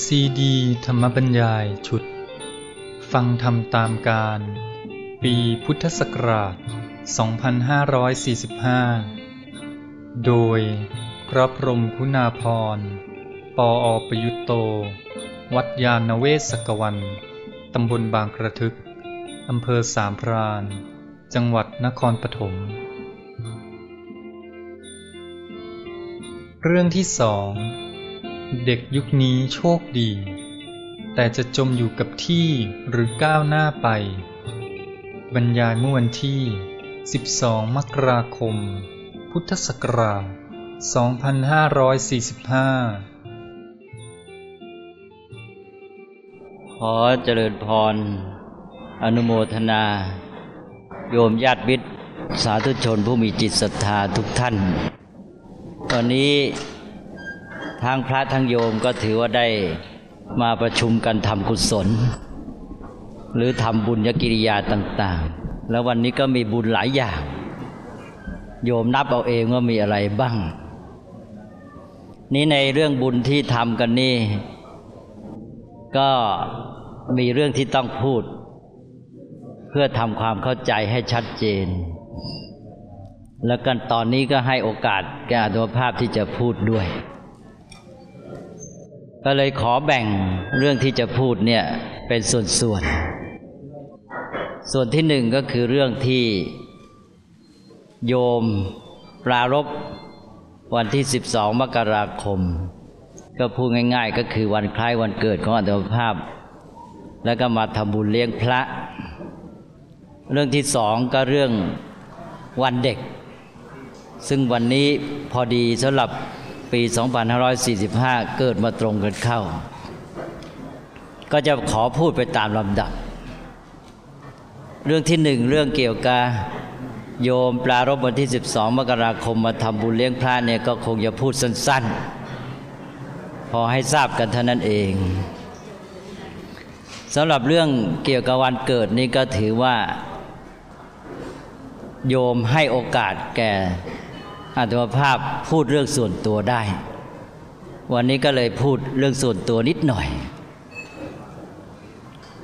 ซีดีธรรมบรรยายชุด ฟังธรรมตามการ ปีพุทธศักราช 2545 โดยพระพรหมคุณาพร ปออประยุตโต วัดยาณเวศกวัน ตำบลบางกระทึก อำเภอสามพราน จังหวัดนครปฐม เรื่องที่สอง เด็กยุคนี้โชคดี แต่จะจมอยู่กับที่หรือก้าวหน้าไป บรรยายเมื่อวันที่ 12 มกราคม พุทธศักราช 2545 ขอเจริญพร อนุโมทนา โยมญาติมิตรสาธุชนผู้มีจิตศรัทธาทุกท่าน ตอนนี้ ทางพระทั้งโยมก็ถือว่าได้มาประชุมกันทำกุศล หรือทำบุญญกิริยาต่าง ๆ แล้ววันนี้ก็มีบุญหลายอย่าง โยมนับเอาเองว่ามีอะไรบ้าง นี่ในเรื่องบุญที่ทำกันนี่ ก็มีเรื่องที่ต้องพูด เพื่อทำความเข้าใจให้ชัดเจน แล้วกันตอนนี้ก็ให้โอกาสแก่อัตภาพที่จะพูดด้วย ก็เลยขอแบ่งเรื่องที่จะพูดเนี่ยเป็นส่วนๆ ส่วนที่หนึ่งก็คือเรื่องที่โยมปรารบวันที่ 12 มกราคม ก็พูดง่าย ๆ ก็คือวันคล้ายวันเกิดของอัตภาพ แล้วก็มาทำบุญเลี้ยงพระ เรื่องที่สองก็เรื่องวันเด็ก ซึ่งวันนี้พอดีสำหรับ ปี 2545 เกิดมาตรงกันเข้า ก็จะขอพูดไปตามลำดับ เรื่องที่หนึ่งเรื่องเกี่ยวกับโยมปลารบวันที่ 12 มกราคมมาทำบุญเลี้ยงพระเนี่ยก็คงจะพูดสั้น ๆ พอให้ทราบกันเท่านั้นเองสำหรับเรื่องเกี่ยวกับวันเกิดนี่ก็ถือว่า โยมให้โอกาสแก่ อัตมภาพพูดเรื่องส่วนตัวได้ วันนี้ก็เลยพูดเรื่องส่วนตัวนิดหน่อย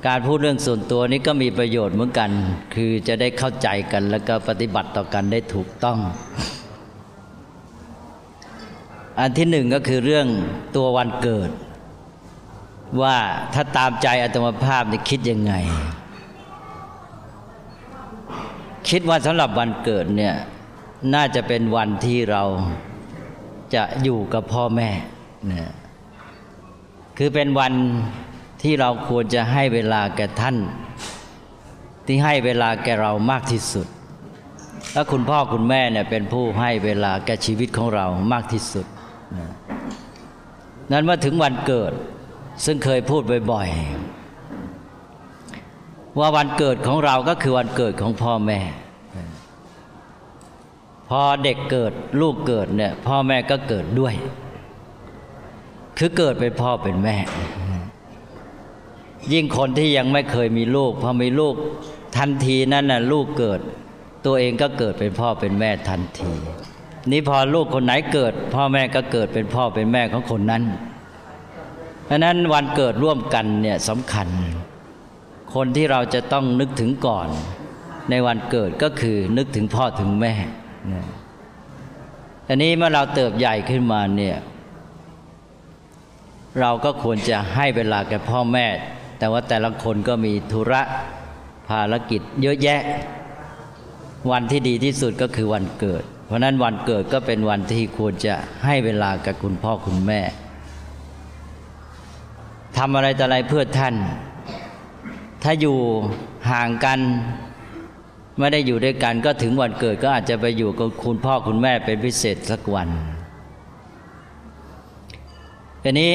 การพูดเรื่องส่วนตัวนี้ก็มีประโยชน์เหมือนกัน คือจะได้เข้าใจกันแล้วก็ปฏิบัติต่อกันได้ถูกต้อง อันที่หนึ่งก็คือเรื่องตัววันเกิด ว่าถ้าตามใจอัตมภาพนี่คิดยังไง คิดว่าสำหรับวันเกิดเนี่ย น่าจะเป็นวันที่เราจะอยู่กับพ่อแม่เนี่ยคือเป็นวันที่เราควรจะให้เวลาแก่ท่าน ที่ให้เวลาแก่เรามากที่สุด แล้วคุณพ่อคุณแม่เนี่ยเป็นผู้ให้เวลาแก่ชีวิตของเรามากที่สุดนั้นเมื่อถึงวันเกิดซึ่งเคยพูดบ่อยๆว่าวันเกิดของเราก็คือวันเกิดของพ่อแม่ พอเด็กเกิดลูกเกิดเนี่ยพ่อแม่ก็เกิดด้วย คือเกิดเป็นพ่อเป็นแม่ ยิ่งคนที่ยังไม่เคยมีลูกพอมีลูกทันทีนั้นน่ะลูกเกิด ตัวเองก็เกิดเป็นพ่อเป็นแม่ทันที นี่พอลูกคนไหนเกิด พ่อแม่ก็เกิดเป็นพ่อเป็นแม่ของคนนั้น เพราะนั้นวันเกิดร่วมกันเนี่ยสำคัญ คนที่เราจะต้องนึกถึงก่อน ในวันเกิดก็คือนึกถึงพ่อถึงแม่ อันนี้เมื่อเราเติบใหญ่ขึ้นมาเนี่ย เราก็ควรจะให้เวลาแก่พ่อแม่ แต่ว่าแต่ละคนก็มีธุระภารกิจเยอะแยะ วันที่ดีที่สุดก็คือวันเกิด เพราะนั้นวันเกิดก็เป็นวันที่ควรจะให้เวลากับคุณพ่อคุณแม่ทำอะไรแต่อะไรเพื่อท่าน ถ้าอยู่ห่างกัน ไม่ได้อยู่ด้วยกันก็ถึงวันเกิดก็อาจจะไปอยู่กับคุณพ่อคุณแม่เป็นพิเศษสักวันทีนี้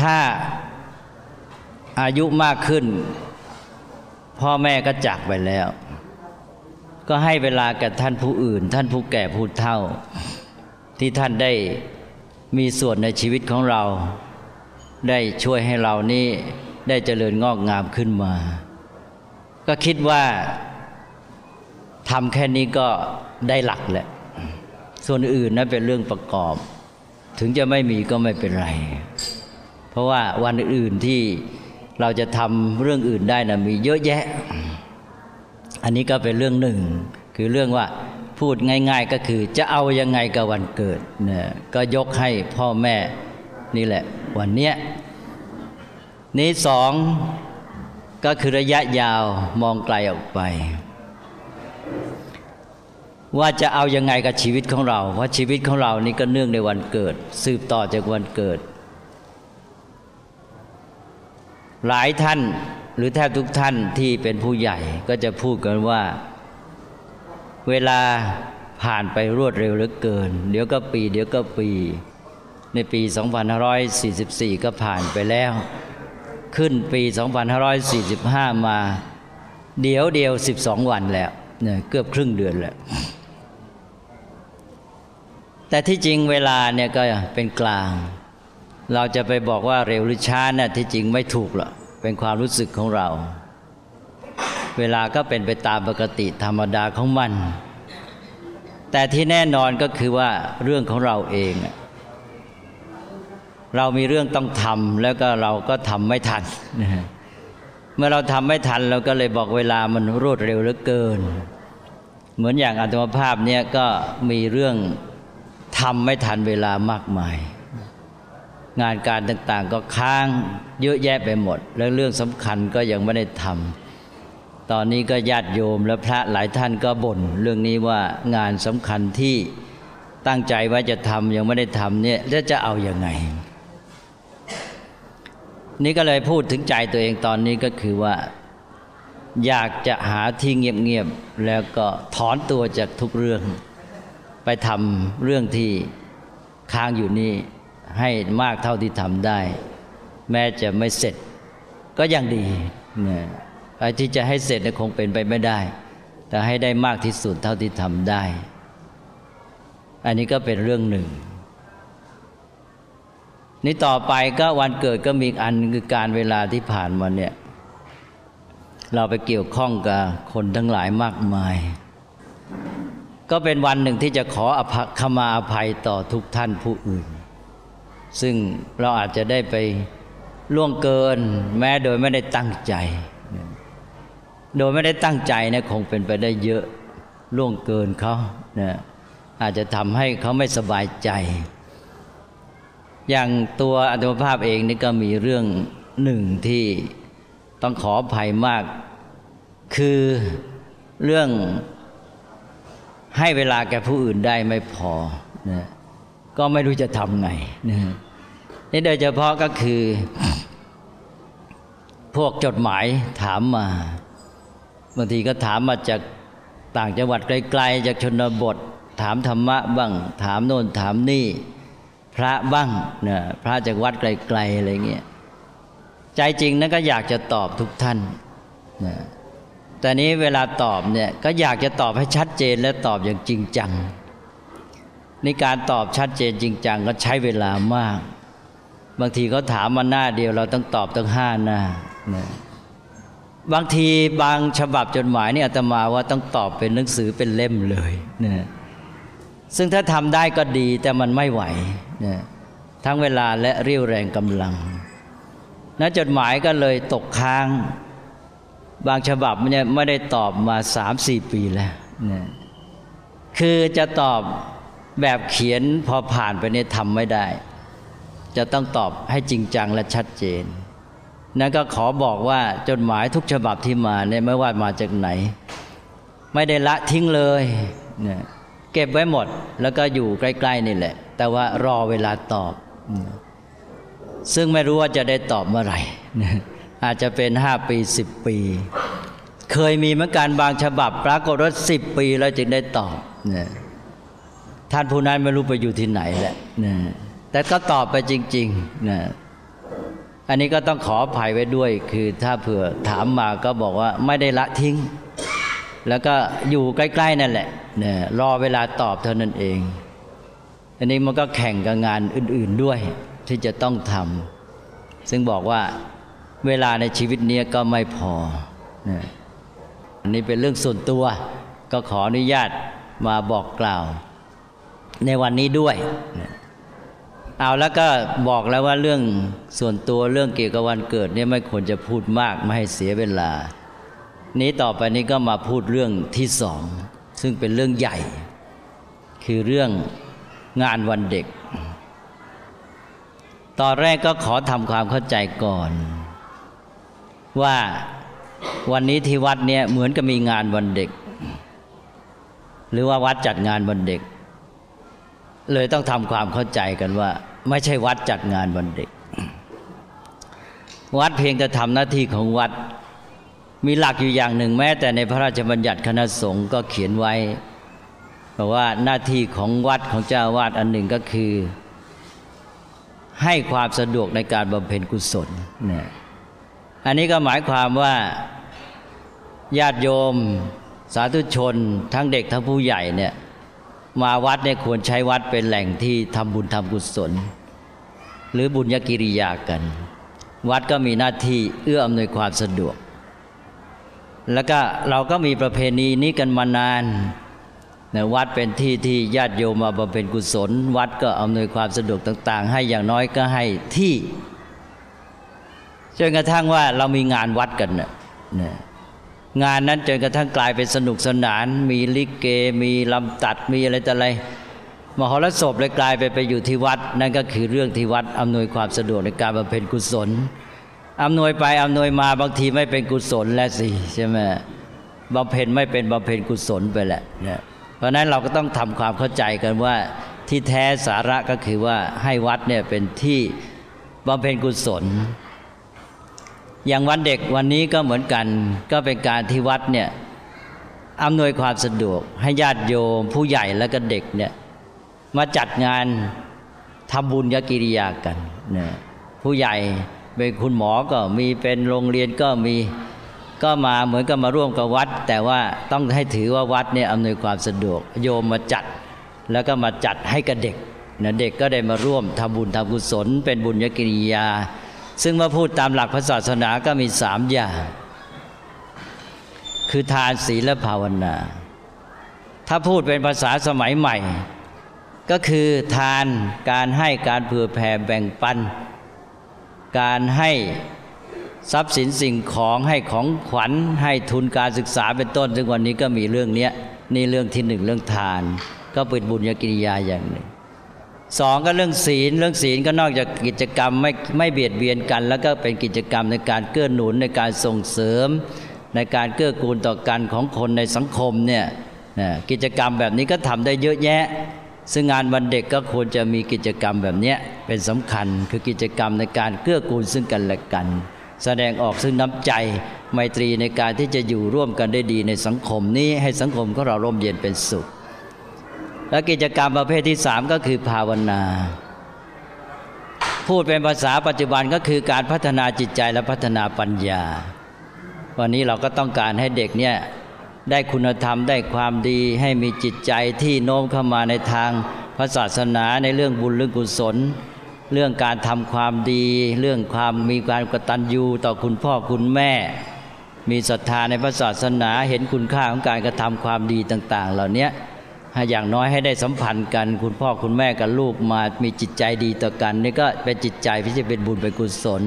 ถ้าอายุมากขึ้น พ่อแม่ก็จากไปแล้ว ก็ให้เวลากับท่านผู้อื่น ท่านผู้แก่ผู้เฒ่า ที่ท่านได้มีส่วนในชีวิตของเรา ได้ช่วยให้เรานี่ได้เจริญงอกงามขึ้นมา ก็คิดว่า ทำแค่นี้ก็ได้หลักแหละ ส่วนอื่นนั้นเป็นเรื่องประกอบ ถึงจะไม่มีก็ไม่เป็นไร เพราะว่าวันอื่นที่เราจะทำเรื่องอื่นได้นะมีเยอะแยะ อันนี้ก็เป็นเรื่องหนึ่ง คือเรื่องว่าพูดง่าย ๆก็คือจะเอายังไงกับวันเกิดเนี่ยก็ยกให้พ่อแม่นี่แหละ วันเนี้ยนี้สองก็คือระยะยาวมองไกลออกไป ว่าจะเอายังไงกับชีวิตของเรา เพราะชีวิตของเรานี่ก็เนื่องในวันเกิด สืบต่อจากวันเกิด หลายท่านหรือแทบทุกท่านที่เป็นผู้ใหญ่ก็จะพูดกันว่า เวลาผ่านไปรวดเร็วเหลือเกิน เดี๋ยวก็ปี เดี๋ยวก็ปี ในปี 2544 ก็ผ่านไปแล้ว ขึ้นปี 2545 มา เดี๋ยวเดียว 12 วันแล้วเนี่ยเกือบครึ่งเดือนแล้ว แต่ที่จริงเวลาเนี่ยก็เป็นกลาง เราจะไปบอกว่าเร็วหรือช้านะ่ะที่จริงไม่ถูกหรอกเป็นความรู้สึกของเรา เวลาก็เป็นไปตามปกติธรรมดาของมัน แต่ที่แน่นอนก็คือว่าเรื่องของเราเอง เรามีเรื่องต้องทำแล้วก็เราก็ทำไม่ทัน เมื่อเราทำไม่ทันเราก็เลยบอกเวลามันรวดเร็วเหลือเกิน เหมือนอย่างอัตมภาพเนี่ยก็มีเรื่อง ทำไม่ทันเวลามากมาย งานการต่างๆ ก็ค้างเยอะแยะไปหมด แล้วเรื่องสำคัญก็ยังไม่ได้ทำตอนนี้ก็ญาติโยมและพระหลายท่านก็บ่นเรื่องนี้ว่างานสำคัญที่ตั้งใจว่าจะทำยังไม่ได้ทำเนี่ยแล้วจะเอาอยัางไง นี่ก็เลยพูดถึงใจตัวเองตอนนี้ก็คือว่า อยากจะหาที่เงียบๆแล้วก็ถอนตัวจากทุกเรื่อง ไปทำเรื่องที่ค้างอยู่นี่ให้มากเท่าที่ทำได้ แม้จะไม่เสร็จก็ยังดีเนี่ยไอ้ที่จะให้เสร็จเนี่ยคงเป็นไปไม่ได้ แต่ให้ได้มากที่สุดเท่าที่ทำได้ อันนี้ก็เป็นเรื่องหนึ่ง นี่ต่อไปก็วันเกิดก็มีอันคือการเวลาที่ผ่านมาเนี่ยเราไปเกี่ยวข้องกับคนทั้งหลายมากมาย ก็เป็นวันหนึ่งที่จะขออภขมาอภัยต่อทุกท่านผู้อื่น ซึ่งเราอาจจะได้ไปล่วงเกิน แม้โดยไม่ได้ตั้งใจ โดยไม่ได้ตั้งใจนี่คงเป็นไปได้เยอะล่วงเกินเขาเนี่ยอาจจะทำให้เขาไม่สบายใจ อย่างตัวอัตมภาพเองนี่ก็มีเรื่องหนึ่งที่ต้องขออภัยมาก คือเรื่อง ให้เวลาแก่ผู้อื่นได้ไม่พอนะก็ไม่รู้จะทำไงนะนี่โดยเฉพาะก็คือ พวกจดหมายถามมาบางทีก็ถามมาจากต่างจังหวัดไกลๆจากชนบท ถามธรรมะบ้าง ถามโน่นถามนี่ พระบ้างนะพระจากวัดไกลๆอะไรเงี้ยใจจริงนั้นก็อยากจะตอบทุกท่านนะ แต่นี้เวลาตอบเนี่ยก็อยากจะตอบให้ชัดเจนและตอบอย่างจริงจังในการตอบชัดเจนจริงจังก็ใช้เวลามาก บางทีเขาถามมาหน้าเดียวเราต้องตอบตั้งห้าหน้านะบางทีบางฉบับจดหมายนี่อาตมาว่าต้องตอบเป็นหนังสือเป็นเล่มเลยนะซึ่งถ้าทำได้ก็ดีแต่มันไม่ไหวนะทั้งเวลาและเรี่ยวแรงกำลังนะจดหมายก็เลยตกค้าง บางฉบับเนี่ยไม่ได้ตอบมาสามสี่ปีแล้วนะคือจะตอบแบบเขียนพอผ่านไปเนี่ยทำไม่ได้ จะต้องตอบให้จริงจังและชัดเจน นั่นก็ขอบอกว่าจดหมายทุกฉบับที่มาเนี่ยไม่ว่ามาจากไหน ไม่ได้ละทิ้งเลยเนี่ยเก็บไว้หมดแล้วก็อยู่ใกล้ ๆ นี่แหละ แต่ว่ารอเวลาตอบ ซึ่งไม่รู้ว่าจะได้ตอบเมื่อไหร่ อาจจะเป็นห้าปีสิบปี เคยมีเหมือนกันบางฉบับปรากฏว่าสิบปีแล้วจึงได้ตอบเนี่ยท่านผู้นั้นไม่รู้ไปอยู่ที่ไหนแหละเนี่ยแต่ก็ตอบไปจริงๆนะอันนี้ก็ต้องขออภัยไว้ด้วย คือถ้าเผื่อถามมาก็บอกว่าไม่ได้ละทิ้ง แล้วก็อยู่ใกล้ๆนั่นแหละเนี่ยรอเวลาตอบเท่านั้นเอง อันนี้มันก็แข่งกับงานอื่น ๆด้วยที่จะต้องทำซึ่งบอกว่า เวลาในชีวิตนี้ก็ไม่พอเนี่ยอันนี้เป็นเรื่องส่วนตัว ก็ขออนุญาตมาบอกกล่าว ในวันนี้ด้วยเอาแล้วก็บอกแล้วว่าเรื่องส่วนตัวเรื่องเกี่ยวกับวันเกิดเนี่ยไม่ควรจะพูดมากไม่ให้เสียเวลา นี้ต่อไปนี้ก็มาพูดเรื่องที่สอง ซึ่งเป็นเรื่องใหญ่ คือเรื่องงานวันเด็ก ตอนแรกก็ขอทำความเข้าใจก่อน ว่าวันนี้ที่วัดเนี่ยเหมือนกับมีงานวันเด็ก หรือว่าวัดจัดงานวันเด็ก เลยต้องทำความเข้าใจกันว่า ไม่ใช่วัดจัดงานวันเด็ก วัดเพียงจะทำหน้าที่ของวัด มีหลักอยู่อย่างหนึ่งแม้ แต่ในพระราชบัญญัติคณะสงฆ์ก็เขียนไว้เพราะว่าหน้าที่ของวัดของเจ้าวาดอันหนึ่งก็คือ ให้ความสะดวกในการบำเพ็ญกุศลเนี่ย อันนี้ก็หมายความว่าญาติโยม สาธุชน ทั้งเด็กทั้งผู้ใหญ่เนี่ยมาวัดเนี่ยควรใช้วัดเป็นแหล่งที่ทำบุญทำกุศล หรือบุญญกิริยากัน วัดก็มีหน้าที่เอื้ออำนวยความสะดวก แล้วก็เราก็มีประเพณีนี้กันมานานนะวัดเป็นที่ที่ญาติโยมมาบำเพ็ญกุศล วัดก็อำนวยความสะดวกต่าง ๆ ให้อย่างน้อยก็ให้ที่ จนกระทั่งว่าเรามีงานวัดกันนะนะงานนั้นจนกระทั่งกลายเป็นสนุกสนาน มีลิเก มีลำตัดมีอะไรแต่อะไรมหรสพเลยกลายไปไปอยู่ที่วัด นั่นก็คือเรื่องที่วัดอำนวยความสะดวกในการบำเพ็ญกุศลอำนวยไปอำนวยมาบางทีไม่เป็นกุศลแล้วสิใช่ไหมบำเพ็ญไม่เป็นบำเพ็ญกุศลไปแหละเนี่ยเพราะนั้นเราก็ต้องทำความเข้าใจกันว่าที่แท้สาระก็คือว่าให้วัดเนี่ยเป็นที่บำเพ็ญกุศล อย่างวันเด็กวันนี้ก็เหมือนกัน ก็เป็นการที่วัดเนี่ยอำนวยความสะดวก ให้ญาติโยมผู้ใหญ่และก็เด็กเนี่ยมาจัดงานทำบุญยกิริยากันเนี่ยผู้ใหญ่เป็นคุณหมอก็มีเป็นโรงเรียนก็มีก็มาเหมือนกับมาร่วมกับวัด แต่ว่าต้องให้ถือว่าวัดเนี่ยอำนวยความสะดวก โยมมาจัดแล้วก็มาจัดให้กับเด็กนะเด็กก็ได้มาร่วมทำบุญทำกุศล เป็นบุญยกิริยา ซึ่งเมาพูดตามหลักพระศาสนาก็มีสามอย่าง คือทานศีลและภาวนา ถ้าพูดเป็นภาษาสมัยใหม่ ก็คือทานการให้การเผื่อแผ่แบ่งปัน การให้ทรัพย์สินสิ่งของให้ของขวัญให้ทุนการศึกษาเป็นต้น ซึ่งวันนี้ก็มีเรื่องนี้นี่เรื่องที่หนึ่งเรื่องทาน ก็เป็นบุญญกิริยาอย่างหนึ่ง สองก็เรื่องศีลเรื่องศีลก็นอกจากกิจกรรมไม่ไม่เบียดเบียนกัน แล้วก็เป็นกิจกรรมในการเกื้อหนุนในการส่งเสริม ในการเกื้อกูลต่อกันของคนในสังคมเนี่ยกิจกรรมแบบนี้ก็ทำได้เยอะแยะ ซึ่งงานวันเด็กก็ควรจะมีกิจกรรมแบบนี้เป็นสำคัญคือกิจกรรมในการเกื้อกูลซึ่งกันและกัน แสดงออกซึ่งน้ำใจไมตรีในการที่จะอยู่ร่วมกันได้ดีในสังคมนี้ให้สังคมของเราร่มเย็นเป็นสุข และกิจกรรมประเภทที่สามก็คือภาวนา พูดเป็นภาษาปัจจุบันก็คือการพัฒนาจิตใจและพัฒนาปัญญา วันนี้เราก็ต้องการให้เด็กเนี่ยได้คุณธรรมได้ความดีให้มีจิตใจที่โน้มเข้ามาในทางพระศาสนาในเรื่องบุญเรื่องกุศล เรื่องการทำความดี เรื่องความมีการกตัญญูต่อคุณพ่อคุณแม่ มีศรัทธาในพระศาสนาเห็นคุณค่าของการกระทำความดีต่าง ๆ เหล่านี้ อย่างน้อยให้ได้สัมพันธ์กัน คุณพ่อคุณแม่กับลูกมามีจิตใจดีต่อกัน นี่ก็เป็นจิตใจที่จะเป็นบุญเป็นกุศล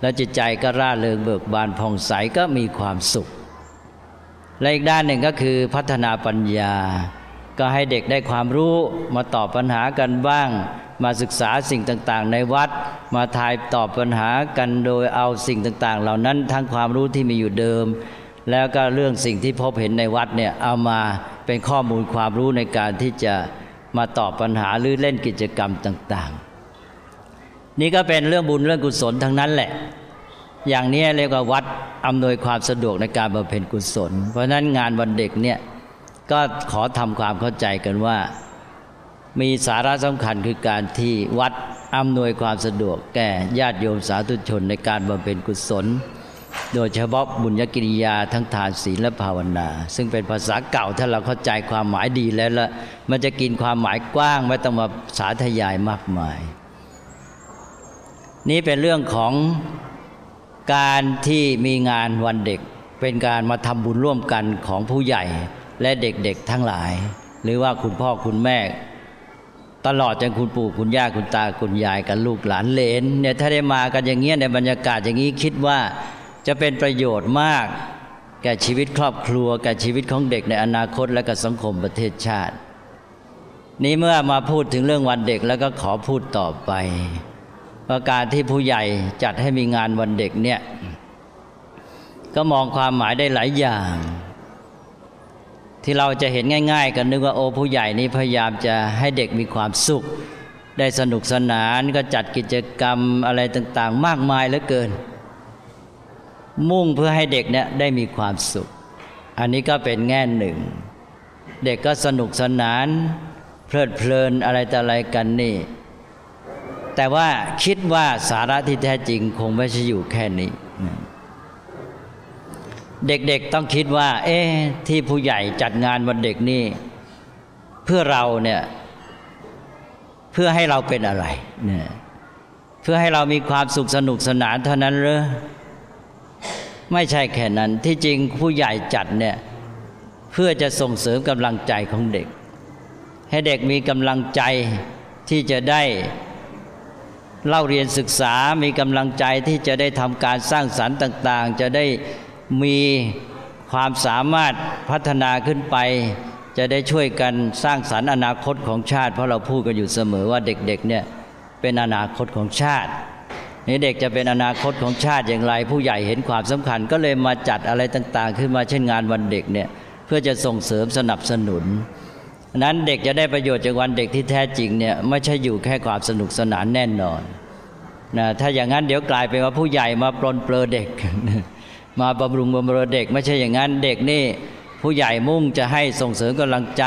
แล้วจิตใจก็ร่าเริงเบิกบานผ่องใสก็มีความสุข และอีกด้านหนึ่งก็คือพัฒนาปัญญา ก็ให้เด็กได้ความรู้มาตอบปัญหากันบ้าง มาศึกษาสิ่งต่างๆ ในวัด มาทายตอบปัญหากันโดยเอาสิ่งต่างๆ เหล่านั้นทั้งความรู้ที่มีอยู่เดิม แล้วก็เรื่องสิ่งที่พบเห็นในวัดเนี่ยเอามา เป็นข้อมูลความรู้ในการที่จะมาตอบปัญหาหรือเล่นกิจกรรมต่าง ๆ นี่ก็เป็นเรื่องบุญเรื่องกุศลทั้งนั้นแหละ อย่างนี้เรียกว่าวัดอำนวยความสะดวกในการบำเพ็ญกุศล เพราะฉะนั้นงานวันเด็กเนี่ยก็ขอทำความเข้าใจกันว่า มีสาระสำคัญคือการที่วัดอำนวยความสะดวกแก่ญาติโยมสาธุชนในการบำเพ็ญกุศล โดยเฉพาะบุญญกิริยาทั้งทานศีลและภาวนา ซึ่งเป็นภาษาเก่าถ้าเราเข้าใจความหมายดีแล้วละมันจะกินความหมายกว้างไม่ต้องมาสาธยายมากมาย นี้เป็นเรื่องของการที่มีงานวันเด็ก เป็นการมาทำบุญร่วมกันของผู้ใหญ่และเด็กๆทั้งหลาย หรือว่าคุณพ่อคุณแม่ตลอดจนคุณปู่คุณย่าคุณตาคุณยายกับลูกหลานเลนเนี่ยถ้าได้มากันอย่างเงี้ยในบรรยากาศอย่างนี้คิดว่า จะเป็นประโยชน์มาก แก่ชีวิตครอบครัวแก่ชีวิตของเด็กในอนาคตและกับสังคมประเทศชาติ นี้เมื่อมาพูดถึงเรื่องวันเด็กแล้วก็ขอพูดต่อไปว่าการที่ผู้ใหญ่จัดให้มีงานวันเด็กเนี่ยก็มองความหมายได้หลายอย่าง ที่เราจะเห็นง่าย ๆ กันนึกว่าโอ้ผู้ใหญ่นี้พยายามจะให้เด็กมีความสุข ได้สนุกสนานก็จัดกิจกรรมอะไรต่างๆ มากมายเหลือเกิน มุ่งเพื่อให้เด็กเนี่ยได้มีความสุข อันนี้ก็เป็นแง่หนึ่ง เด็กก็สนุกสนาน เพลิดเพลินอะไรแต่อะไรกันนี่ แต่ว่าคิดว่าสาระที่แท้จริงคงไม่ใช่อยู่แค่นี้ เด็กๆต้องคิดว่า เอ๊ะที่ผู้ใหญ่จัดงานวันเด็กนี่ เพื่อเราเนี่ยเพื่อให้เราเป็นอะไรเนี่ยเพื่อให้เรามีความสุขสนุกสนานเท่านั้นหรือ ไม่ใช่แค่นั้นที่จริงผู้ใหญ่จัดเนี่ยเพื่อจะส่งเสริมกำลังใจของเด็ก ให้เด็กมีกำลังใจที่จะได้เล่าเรียนศึกษา มีกำลังใจที่จะได้ทำการสร้างสรรค์ต่าง ๆ จะได้มีความสามารถพัฒนาขึ้นไป จะได้ช่วยกันสร้างสรรค์อนาคตของชาติ เพราะเราพูดกันอยู่เสมอว่าเด็กๆเนี่ยเป็นอนาคตของชาติ นี่เด็กจะเป็นอนาคตของชาติอย่างไร ผู้ใหญ่เห็นความสำคัญ ก็เลยมาจัดอะไรต่าง ๆ ขึ้นมาเช่นงานวันเด็กเนี่ยเพื่อจะส่งเสริมสนับสนุนนั้นเด็กจะได้ประโยชน์จากวันเด็กที่แท้จริงเนี่ยไม่ใช่อยู่แค่ความสนุกสนานแน่นอนนะถ้าอย่างนั้นเดี๋ยวกลายเป็นว่าผู้ใหญ่มาปลนเปลือเด็ก มาบำรุงบำรุงเด็ก ไม่ใช่อย่างนั้นเด็กนี่ผู้ใหญ่มุ่งจะให้ส่งเสริมกำลังใจ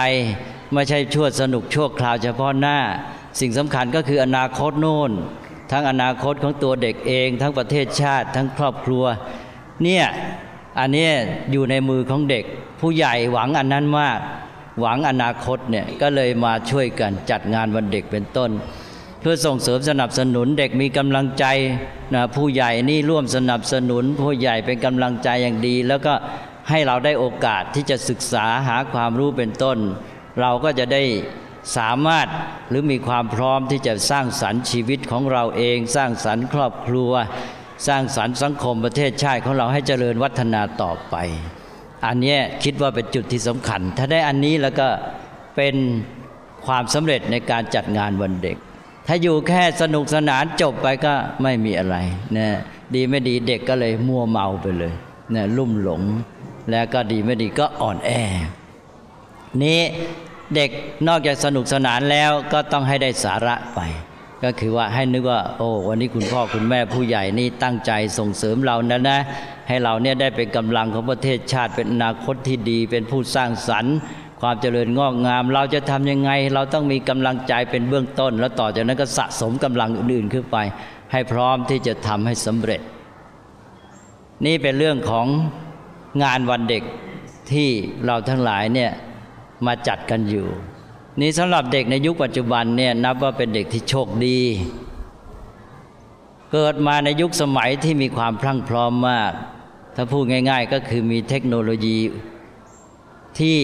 ไม่ใช่ชั่วสนุกชั่วคราวเฉพาะหน้า สิ่งสำคัญก็คืออนาคตโน่น ทั้งอนาคตของตัวเด็กเอง ทั้งประเทศชาติ ทั้งครอบครัว เนี่ยอันนี้อยู่ในมือของเด็ก ผู้ใหญ่หวังอันนั้นมาก หวังอนาคตเนี่ยก็เลยมาช่วยกันจัดงานวันเด็กเป็นต้น เพื่อส่งเสริมสนับสนุนเด็กมีกำลังใจนะผู้ใหญ่นี่ร่วมสนับสนุน ผู้ใหญ่เป็นกำลังใจอย่างดี แล้วก็ให้เราได้โอกาสที่จะศึกษาหาความรู้เป็นต้น เราก็จะได้ สามารถหรือมีความพร้อมที่จะสร้างสรรค์ชีวิตของเราเอง สร้างสรรค์ครอบครัว สร้างสรรค์สังคมประเทศชาติของเราให้เจริญวัฒนาต่อไป อันนี้คิดว่าเป็นจุดที่สำคัญ ถ้าได้อันนี้แล้วก็เป็นความสำเร็จในการจัดงานวันเด็ก ถ้าอยู่แค่สนุกสนานจบไปก็ไม่มีอะไรนะดีไม่ดีเด็กก็เลยมัวเมาไปเลยนะลุ่มหลง แล้วก็ดีไม่ดีก็อ่อนแอนี้ เด็กนอกจากสนุกสนานแล้วก็ต้องให้ได้สาระไป ก็คือว่าให้นึกว่า โอ้วันนี้คุณพ่อคุณแม่ผู้ใหญ่นี่ตั้งใจส่งเสริมเรานะนะ ให้เราเนี่ยได้เป็นกำลังของประเทศชาติเป็นอนาคตที่ดี เป็นผู้สร้างสรรค์ความเจริญงอกงาม เราจะทำยังไง เราต้องมีกำลังใจเป็นเบื้องต้น แล้วต่อจากนั้นก็สะสมกำลังอื่นๆขึ้นไป ให้พร้อมที่จะทำให้สำเร็จ นี่เป็นเรื่องของงานวันเด็กที่เราทั้งหลายเนี่ย มาจัดกันอยู่ นี่สำหรับเด็กในยุคปัจจุบันเนี่ยนับว่าเป็นเด็กที่โชคดี เกิดมาในยุคสมัยที่มีความพรั่งพร้อมมาก ถ้าพูดง่าย ๆ ก็คือมีเทคโนโลยีที่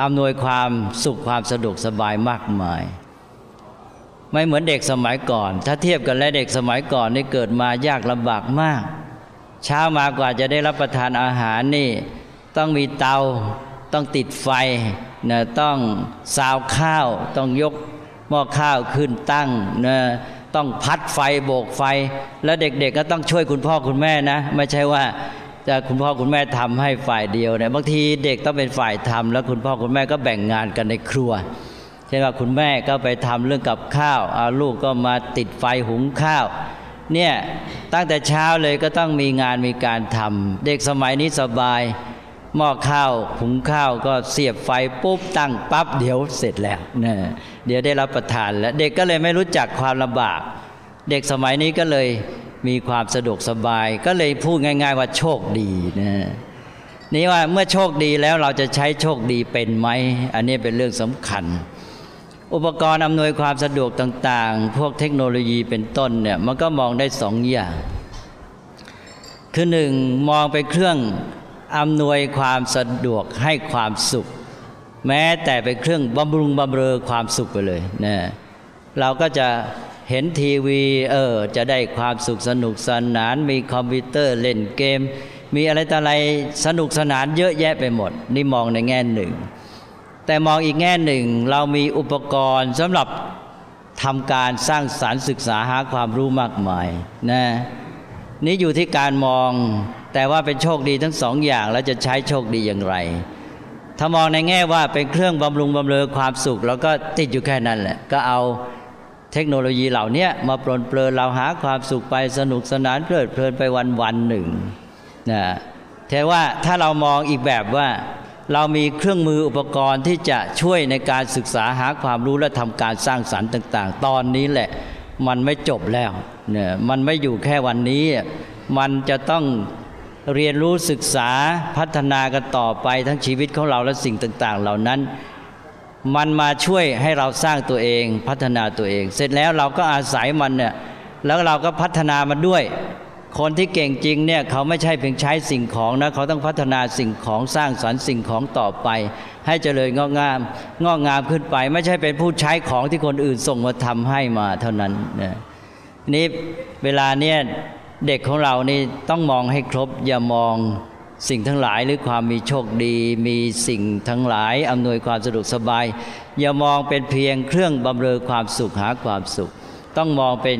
อำนวยความสุขความสะดวกสบายมากมาย ไม่เหมือนเด็กสมัยก่อน ถ้าเทียบกันและเด็กสมัยก่อนนี่เกิดมายากลำบากมาก เช้ามากว่าจะได้รับประทานอาหารนี่ ต้องมีเตา ต้องติดไฟนะต้องซาวข้าว ต้องยกหม้อข้าวขึ้นตั้งนะต้องพัดไฟโบกไฟ แล้วเด็กๆก็ต้องช่วยคุณพ่อคุณแม่นะ ไม่ใช่ว่าจะคุณพ่อคุณแม่ทำให้ฝ่ายเดียวเนี่ยบางทีเด็กต้องเป็นฝ่ายทำแล้วคุณพ่อคุณแม่ก็แบ่งงานกันในครัวเช่นว่าคุณแม่ก็ไปทำเรื่องกับข้าวเอาลูกก็มาติดไฟหุงข้าวเนี่ยตั้งแต่เช้าเลยก็ต้องมีงานมีการทำเด็กสมัยนี้สบาย หม้อข้าวหุงข้าวก็เสียบไฟปุ๊บตั้งปั๊บเดี๋ยวเสร็จแล้วนะเดี๋ยวได้รับประทานแล้วเด็กก็เลยไม่รู้จักความลำบาก เด็กสมัยนี้ก็เลยมีความสะดวกสบาย ก็เลยพูดง่าย ๆ ว่าโชคดีนะนี่ว่าเมื่อโชคดีแล้วเราจะใช้โชคดีเป็นไหมอันนี้เป็นเรื่องสำคัญ อุปกรณ์อำนวยความสะดวกต่าง ๆ พวกเทคโนโลยีเป็นต้นเนี่ยมันก็มองได้สองอย่าง คือหนึ่งมองไปเครื่อง อำนวยความสะดวกให้ความสุข แม้แต่เป็นเครื่องบำรุงบำเรอความสุขไปเลยนะเราก็จะเห็นทีวีเออจะได้ความสุขสนุกสนาน มีคอมพิวเตอร์เล่นเกม มีอะไรต่ออะไรสนุกสนานเยอะแยะไปหมด นี่มองในแง่หนึ่ง แต่มองอีกแง่หนึ่ง เรามีอุปกรณ์สำหรับทำการสร้างสารรค์ศึกษาหาความรู้มากมายนะนี่อยู่ที่การมอง แต่ว่าเป็นโชคดีทั้งสองอย่างแล้วจะใช้โชคดีอย่างไร ถ้ามองในแง่ว่าเป็นเครื่องบำรุงบำเรอความสุขเราก็ติดอยู่แค่นั้นแหละ ก็เอาเทคโนโลยีเหล่านี้มาปลนเปลือเราหาความสุขไปสนุกสนานเพลิดเพลินไปวันวันหนึ่งนะแต่ว่าถ้าเรามองอีกแบบว่าเรามีเครื่องมืออุปกรณ์ที่จะช่วยในการศึกษาหาความรู้และทำการสร้างสรรค์ต่าง ๆ ตอนนี้แหละมันไม่จบแล้วเนี่ยมันไม่อยู่แค่วันนี้ มันจะต้อง เรียนรู้ศึกษาพัฒนากันต่อไปทั้งชีวิตของเราและสิ่งต่าง ๆ เหล่านั้น มันมาช่วยให้เราสร้างตัวเองพัฒนาตัวเอง เสร็จแล้วเราก็อาศัยมันเนี่ยแล้วเราก็พัฒนามันด้วย คนที่เก่งจริงเนี่ยเขาไม่ใช่เพียงใช้สิ่งของนะเขาต้องพัฒนาสิ่งของสร้างสรรค์สิ่งของต่อไป ให้เจริญงอกงาม งอกงามขึ้นไป ไม่ใช่เป็นผู้ใช้ของที่คนอื่นส่งมาทำให้มาเท่านั้นนะนี่เวลาเนี่ย เด็กของเรานี่ต้องมองให้ครบ อย่ามองสิ่งทั้งหลายหรือความมีโชคดี มีสิ่งทั้งหลายอำนวยความสะดวกสบาย อย่ามองเป็นเพียงเครื่องบำเรอความสุขหาความสุข ต้องมองเป็น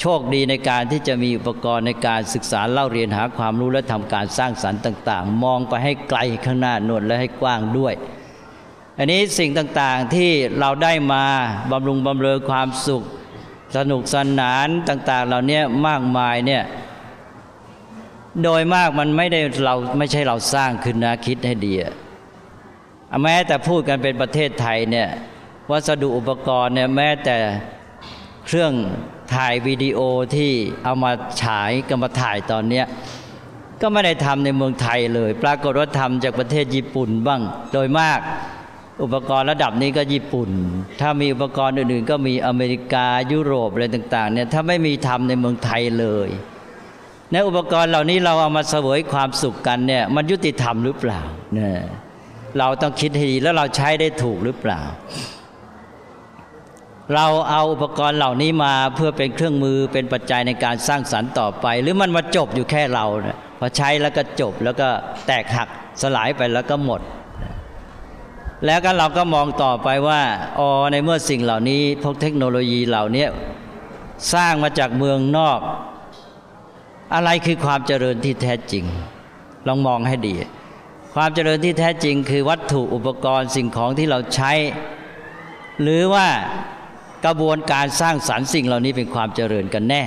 โชคดีในการที่จะมีอุปกรณ์ในการศึกษาเล่าเรียนหาความรู้และทำการสร้างสรรค์ต่าง ๆ มองไปให้ไกลข้างหน้านวดและให้กว้างด้วย อันนี้สิ่งต่างๆที่เราได้มาบำรุงบำเรอความสุข สนุกสนานต่าง ๆ เหล่านี้มากมายเนี่ยโดยมากมันไม่ได้เราไม่ใช่เราสร้างขึ้นนะคิดให้ดีอะแม้แต่พูดกันเป็นประเทศไทยเนี่ยวัสดุอุปกรณ์เนี่ยแม้แต่เครื่องถ่ายวิดีโอที่เอามาฉายก็มาถ่ายตอนเนี้ยก็ไม่ได้ทำในเมืองไทยเลย ปรากฏว่าทำจากประเทศญี่ปุ่นบ้างโดยมาก อุปกรณ์ระดับนี้ก็ญี่ปุ่น ถ้ามีอุปกรณ์อื่นๆ ก็มีอเมริกายุโรปอะไรต่างๆเนี่ยถ้าไม่มีทำในเมืองไทยเลยในอุปกรณ์เหล่านี้เราเอามาเสวยความสุขกันเนี่ยมันยุติธรรมหรือเปล่าเนี่ยเราต้องคิดให้ดีแล้วเราใช้ได้ถูกหรือเปล่า เราเอาอุปกรณ์เหล่านี้มาเพื่อเป็นเครื่องมือเป็นปัจจัยในการสร้างสรรค์ต่อไป หรือมันมาจบอยู่แค่เราเนี่ยพอใช้แล้วก็จบแล้วก็แตกหักสลายไปแล้วก็หมด แล้วก็เราก็มองต่อไปว่าอ๋อในเมื่อสิ่งเหล่านี้พวกเทคโนโลยีเหล่านี้สร้างมาจากเมืองนอก อะไรคือความเจริญที่แท้จริง ลองมองให้ดี ความเจริญที่แท้จริง คือวัตถุอุปกรณ์สิ่งของที่เราใช้ หรือว่ากระบวนการสร้างสรรค์สิ่งเหล่านี้เป็นความเจริญกันแน่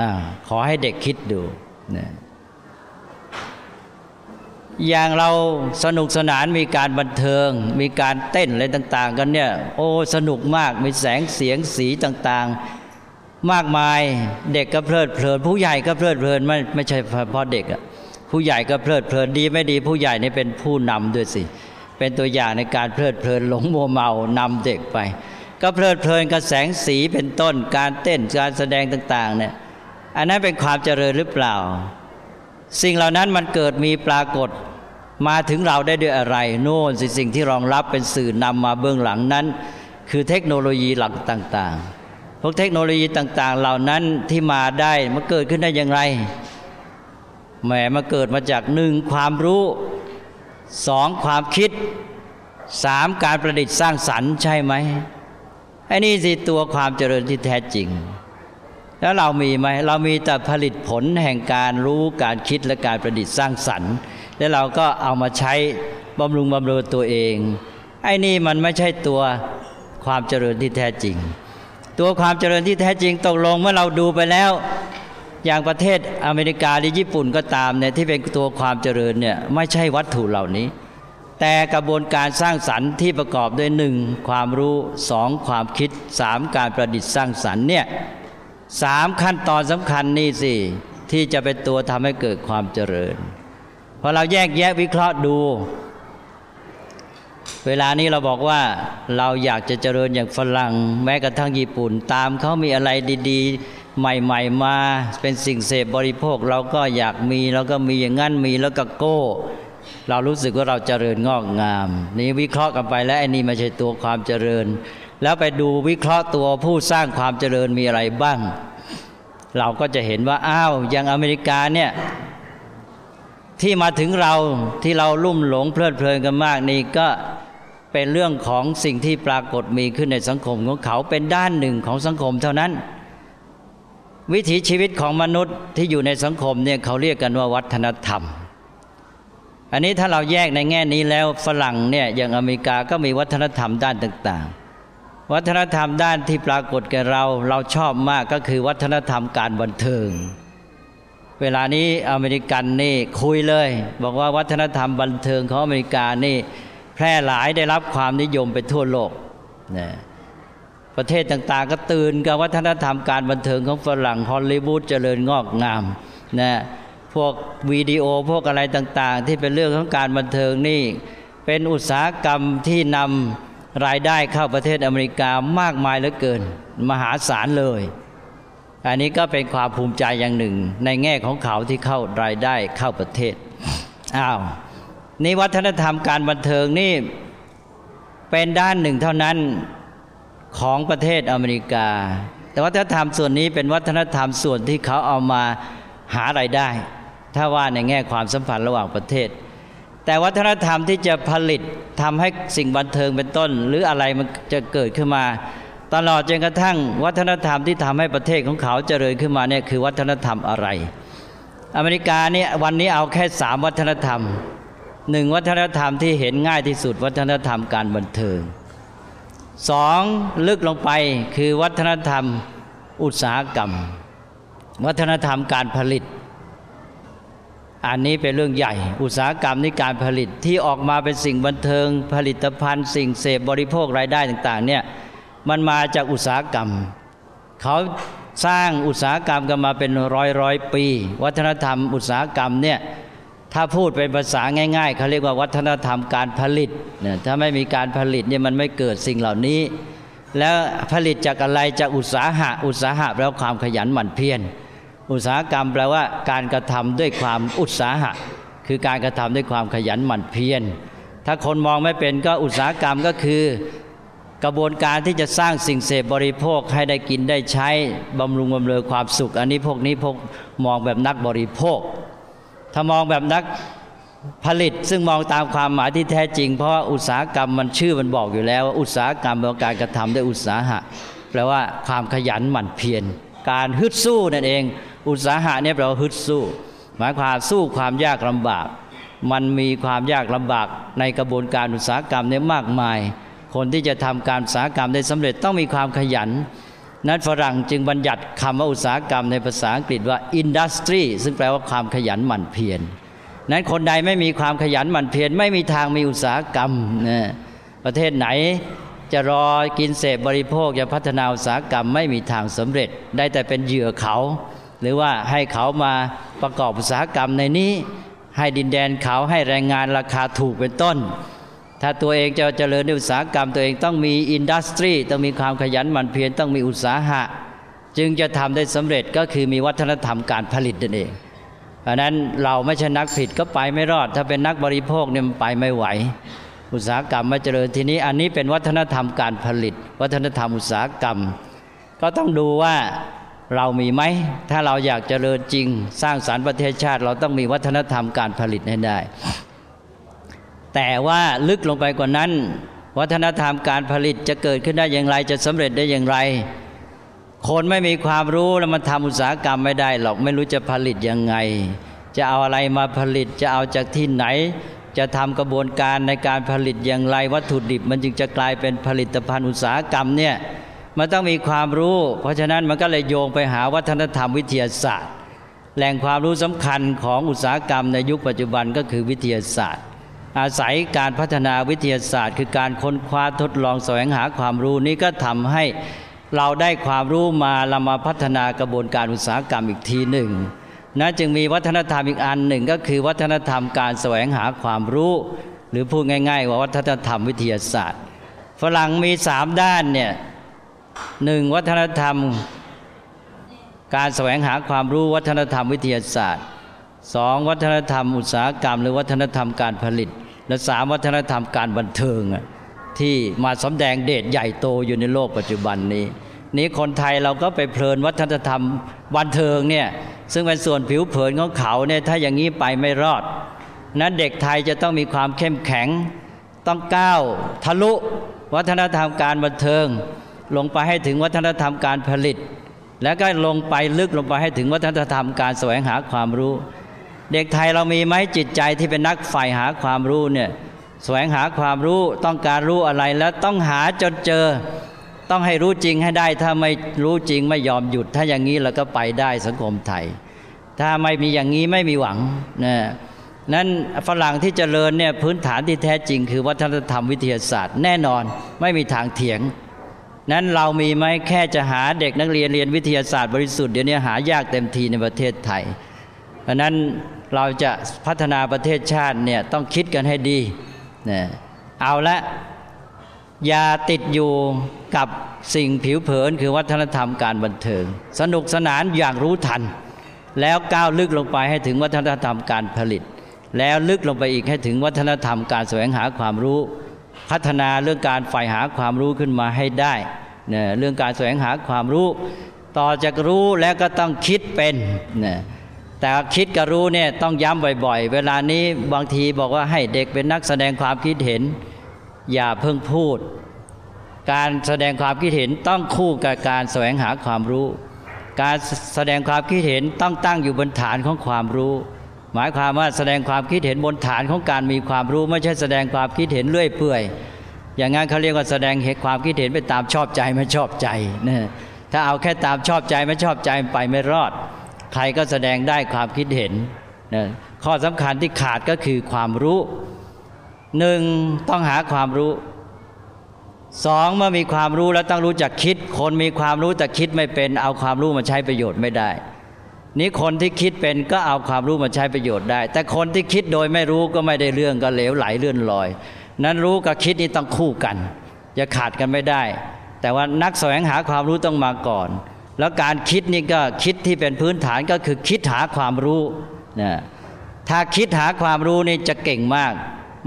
อขอให้เด็กคิดดูนะ อย่างเราสนุกสนานมีการบันเทิง มีการเต้นอะไรต่าง ๆ กันเนี่ย โอ้สนุกมากมีแสงเสียงสีต่างๆ มากมายเด็กก็เพลิดเพลิน ผู้ใหญ่ก็เพลิดเพลินไม่ไม่ใช่เฉพาะเด็กอะผู้ใหญ่ก็เพลิดเพลินดีไม่ดี ผู้ใหญ่นี่เป็นผู้นำด้วยสิ เป็นตัวอย่างในการเพลิดเพลินหลงมัวเมานำเด็กไป ก็เพลิดเพลินกับแสงสีเป็นต้นการเต้นการแสดงต่างๆเนี่ยอันนั้นเป็นความเจริญหรือเปล่า สิ่งเหล่านั้นมันเกิดมีปรากฏมาถึงเราได้ด้วยอะไร โน่นสิสิ่งที่รองรับเป็นสื่อนำมาเบื้องหลังนั้น คือเทคโนโลยีหลักต่างๆ พวกเทคโนโลยีต่างๆ เหล่านั้นที่มาได้มาเกิดขึ้นได้อย่างไรแหมมาเกิดมาจากหนึ่งความรู้สองความคิดสามการประดิษฐ์สร้างสรรค์ใช่ไหมไอ้นี่สิตัวความเจริญที่แท้จริง แล้วเรามีไหมเรามีแต่ผลิตผลแห่งการรู้การคิดและการประดิษฐ์สร้างสรรค์ แล้วเราก็เอามาใช้บำรุงบำรุงตัวเอง ไอ้นี่มันไม่ใช่ตัวความเจริญที่แท้จริง ตัวความเจริญที่แท้จริงตกลงเมื่อเราดูไปแล้ว อย่างประเทศอเมริกาหรือญี่ปุ่นก็ตามเนี่ยที่เป็นตัวความเจริญเนี่ยไม่ใช่วัตถุเหล่านี้แต่กระบวนการสร้างสรรค์ที่ประกอบด้วยหนึ่งความรู้สองความคิดสามการประดิษฐ์สร้างสรรค์เนี่ย สามขั้นตอนสำคัญนี่สิ ที่จะเป็นตัวทำให้เกิดความเจริญพอเราแยกแยะวิเคราะห์ดู เวลานี้เราบอกว่าเราอยากจะเจริญอย่างฝรั่ง แม้กระทั่งญี่ปุ่นตามเขามีอะไรดีๆ ใหม่ๆมาเป็นสิ่งเสพบริโภค เราก็อยากมีเราก็มีอย่างนั้นมีแล้วก็โก้ เรารู้สึกว่าเราเจริญงอกงาม นี่วิเคราะห์กันไปแล้วไอ้นี่ไม่ใช่ตัวความเจริญ แล้วไปดูวิเคราะห์ตัวผู้สร้างความเจริญมีอะไรบ้าง เราก็จะเห็นว่าอ้าวอย่างอเมริกาเนี่ยที่มาถึงเราที่เราลุ่มหลงเพลิดเพลินกันมากนี่ก็เป็นเรื่องของสิ่งที่ปรากฏมีขึ้นในสังคมของเขาเป็นด้านหนึ่งของสังคมเท่านั้น วิถีชีวิตของมนุษย์ที่อยู่ในสังคมเนี่ยเขาเรียกกันว่าวัฒนธรรม อันนี้ถ้าเราแยกในแง่นี้แล้วฝรั่งเนี่ยอย่างอเมริกาก็มีวัฒนธรรมด้านต่างๆ วัฒนธรรมด้านที่ปรากฏแก่เราเราชอบมากก็คือวัฒนธรรมการบันเทิง เวลานี้อเมริกันนี่คุยเลย บอกว่าวัฒนธรรมบันเทิงของอเมริกานี่แพร่หลายได้รับความนิยมไปทั่วโลกนะประเทศต่างๆ ก็ตื่นกับวัฒนธรรมการบันเทิงของฝรั่งฮอลลีวูดเจริญงอกงามนะพวกวิดีโอพวกอะไรต่างๆ ที่เป็นเรื่องของการบันเทิงนี่เป็นอุตสาหกรรมที่นำ รายได้เข้าประเทศอเมริกามากมายเหลือเกิน มหาศาลเลย อันนี้ก็เป็นความภูมิใจอย่างหนึ่ง ในแง่ของเขาที่เข้ารายได้เข้าประเทศอ้าวนี่วัฒนธรรมการบันเทิงนี่เป็นด้านหนึ่งเท่านั้นของประเทศอเมริกา แต่วัฒนธรรมส่วนนี้เป็นวัฒนธรรมส่วนที่เขาเอามาหาไรายได้ ถ้าว่าในแง่ความสัมพันธ์ระหว่างประเทศ แต่วัฒนธรรมที่จะผลิตทำให้สิ่งบันเทิงเป็นต้น หรืออะไรมันจะเกิดขึ้นมา ตลอดจนกระทั่งวัฒนธรรมที่ทำให้ประเทศของเขาเจริญขึ้นมาเนี่ยคือวัฒนธรรมอะไร อเมริกาเนี่ยวันนี้เอาแค่สามวัฒนธรรมหนึ่งวัฒนธรรมที่เห็นง่ายที่สุด วัฒนธรรมการบันเทิงสองลึกลงไปคือวัฒนธรรมอุตสาหกรรม วัฒนธรรมการผลิต อันนี้เป็นเรื่องใหญ่ อุตสาหกรรมในการผลิตที่ออกมาเป็นสิ่งบันเทิง ผลิตภัณฑ์ สิ่งเสพบริโภครายได้ต่างๆเนี่ยมันมาจากอุตสาหกรรม เขาสร้างอุตสาหกรรมกันมาเป็นร้อยร้อยปี วัฒนธรรมอุตสาหกรรมเนี่ยถ้าพูดเป็นภาษาง่าย ๆเขาเรียกว่าวัฒนธรรมการผลิตเนี่ยถ้าไม่มีการผลิตเนี่ยมันไม่เกิดสิ่งเหล่านี้ แล้วผลิตจากอะไรจากอุตสาหะอุตสาหะแปลว่าความขยันหมั่นเพียร อุตสาหกรรมแปลว่าการกระทำด้วยความอุตสาหะ คือการกระทำด้วยความขยันหมั่นเพียร ถ้าคนมองไม่เป็นก็อุตสาหกรรมก็คือกระบวนการที่จะสร้างสิ่งเสพบริโภคให้ได้กินได้ใช้บำรุงบำเรอความสุข อันนี้พวกนี้พวกมองแบบนักบริโภค ถ้ามองแบบนักผลิตซึ่งมองตามความหมายที่แท้จริง เพราะอุตสาหกรรมมันชื่อมันบอกอยู่แล้วว่าอุตสาหกรรมเป็นการกระทำด้วยอุตสาหะแปลว่าความขยันหมั่นเพียรการฮึดสู้นั่นเอง อุตสาหะเนี่ยแปลว่าฮึดสู้ หมายความสู้ความยากลำบาก มันมีความยากลำบากในกระบวนการอุตสาหกรรมเนี่ยมากมาย คนที่จะทำการอุตสาหกรรมได้สำเร็จต้องมีความขยัน นั้นฝรั่งจึงบัญญัติคำว่าอุตสาหกรรมในภาษาอังกฤษว่า industry ซึ่งแปลว่าความขยันหมั่นเพียรนั้นคนใดไม่มีความขยันหมั่นเพียรไม่มีทางมีอุตสาหกรรมนะประเทศไหนจะรอกินเสพบริโภคจะพัฒนาอุตสาหกรรมไม่มีทางสำเร็จ ได้แต่เป็นเหยื่อเขา หรือว่าให้เขามาประกอบอุตสาหกรรมในนี้ ให้ดินแดนเขาให้แรงงานราคาถูกเป็นต้น ถ้าตัวเองจะเจริญในอุตสาหกรรม ตัวเองต้องมีอินดัสทรีต้องมีความขยันหมั่นเพียรต้องมีอุตสาหะ จึงจะทำได้สำเร็จก็คือมีวัฒนธรรมการผลิตนั่นเองเพราะนั้นเราไม่ใช่นักผิดก็ไปไม่รอด ถ้าเป็นนักบริโภคเนี่ยมันไปไม่ไหวอุตสาหกรรมมาเจริญทีนี้อันนี้เป็นวัฒนธรรมการผลิต วัฒนธรรมอุตสาหกรรม ก็ต้องดูว่า เรามีไหม ถ้าเราอยากเจริญจริง สร้างสารรค์ประเทศชาติ เราต้องมีวัฒนธรรมการผลิตให้ได้ แต่ว่าลึกลงไปกว่านั้น วัฒนธรรมการผลิตจะเกิดขึ้นได้อย่างไร จะสำเร็จได้อย่างไร คนไม่มีความรู้แล้วมันทำอุตสาหกรรมไม่ได้หรอกไม่รู้จะผลิตยังไง จะเอาอะไรมาผลิตจะเอาจากที่ไหน จะทำกระบวนการในการผลิตอย่างไร วัตถุดิบมันจึงจะกลายเป็นผลิตภัณฑ์อุตสาหกรรมเนี่ย มันต้องมีความรู้ เพราะฉะนั้นมันก็เลยโยงไปหาวัฒนธรรมวิทยาศาสตร์ แหล่งความรู้สำคัญของอุตสาหกรรมในยุคปัจจุบันก็คือวิทยาศาสตร์ อาศัยการพัฒนาวิทยาศาสตร์ คือการค้นคว้าทดลองแสวงหาความรู้นี้ก็ทำให้เราได้ความรู้มาเรามาพัฒนากระบวนการอุตสาหกรรมอีกทีหนึ่งนะจึงมีวัฒนธรรมอีกอันหนึ่งก็คือวัฒนธรรมการแสวงหาความรู้ หรือพูดง่าย ๆ ว่าวัฒนธรรมวิทยาศาสตร์ ฝรั่งมีสามด้านเนี่ย หนึ่งวัฒนธรรม การแสวงหาความรู้วัฒนธรรมวิทยาศาสตร์สองวัฒนธรรมอุตสาหกรรม หรือวัฒนธรรมการผลิต และสามวัฒนธรรมการบันเทิงที่มาสำแดงเดชใหญ่โตอยู่ในโลกปัจจุบันนี้ นี้คนไทยเราก็ไปเพลินวัฒนธรรมบันเทิงเนี่ยซึ่งเป็นส่วนผิวเผินของเขาเนี่ยถ้าอย่างนี้ไปไม่รอด นั้นเด็กไทยจะต้องมีความเข้มแข็ง ต้องก้าวทะลุ วัฒนธรรมการบันเทิง ลงไปให้ถึงวัฒนธรรมการผลิต แล้วก็ลงไปลึกลงไปให้ถึงวัฒนธรรมการแสวงหาความรู้ เด็กไทยเรามีไหมจิตใจที่เป็นนักใฝ่หาความรู้เนี่ยแสวงหาความรู้ต้องการรู้อะไรแล้วต้องหาจนเจอ ต้องให้รู้จริงให้ได้ ถ้าไม่รู้จริงไม่ยอมหยุด ถ้าอย่างนี้เราก็ไปได้สังคมไทย ถ้าไม่มีอย่างนี้ไม่มีหวังนะนั้นฝรั่งที่เจริญเนี่ยพื้นฐานที่แท้จริง คือวัฒนธรรมวิทยาศาสตร์ แน่นอนไม่มีทางเถียง นั้นเรามีไหมแค่จะหาเด็กนักเรียนเรียนวิทยาศาสตร์บริสุทธิ์เดี๋ยวนี้หายากเต็มทีในประเทศไทยเพราะนั้นเราจะพัฒนาประเทศชาติเนี่ยต้องคิดกันให้ดีนะเอาละอย่าติดอยู่กับสิ่งผิวเผินคือวัฒนธรรมการบันเทิง สนุกสนานอย่างรู้ทัน แล้วก้าวลึกลงไปให้ถึงวัฒนธรรมการผลิต แล้วลึกลงไปอีกให้ถึงวัฒนธรรมการแสวงหาความรู้ พัฒนาเรื่องการใฝ่หาความรู้ขึ้นมาให้ได้เนี่ยเรื่องการแสวงหาความรู้ ต่อจากรู้แล้วก็ต้องคิดเป็นเนี่ยแต่คิดกับรู้เนี่ยต้องย้ำบ่อยๆ เวลานี้บางทีบอกว่าให้เด็กเป็นนักแสดงความคิดเห็น อย่าเพิ่งพูด การแสดงความคิดเห็นต้องคู่กับการแสวงหาความรู้ การแสดงความคิดเห็นต้องตั้งอยู่บนฐานของความรู้ หมายความว่าแสดงความคิดเห็นบนฐานของการมีความรู้ไม่ใช่แสดงความคิดเห็นเลื่อยเปื่อย อย่างนั้นเขาเรียกว่าแสดงเหตุความคิดเห็นไปตามชอบใจไม่ชอบใจนะถ้าเอาแค่ตามชอบใจไม่ชอบใจไปไม่รอด ใครก็แสดงได้ความคิดเห็นนะข้อสำคัญที่ขาดก็คือความรู้หนึ่งต้องหาความรู้สองเมื่อมีความรู้แล้วต้องรู้จักคิด คนมีความรู้แต่คิดไม่เป็น เอาความรู้มาใช้ประโยชน์ไม่ได้ นี้คนที่คิดเป็นก็เอาความรู้มาใช้ประโยชน์ได้ แต่คนที่คิดโดยไม่รู้ก็ไม่ได้เรื่องก็เหลวไหลเลื่อนลอย นั้นรู้กับคิดนี่ต้องคู่กันจะขาดกันไม่ได้ แต่ว่านักแสวงหาความรู้ต้องมาก่อน แล้วการคิดนี่ก็คิดที่เป็นพื้นฐานก็คือคิดหาความรู้นะถ้าคิดหาความรู้นี่จะเก่งมาก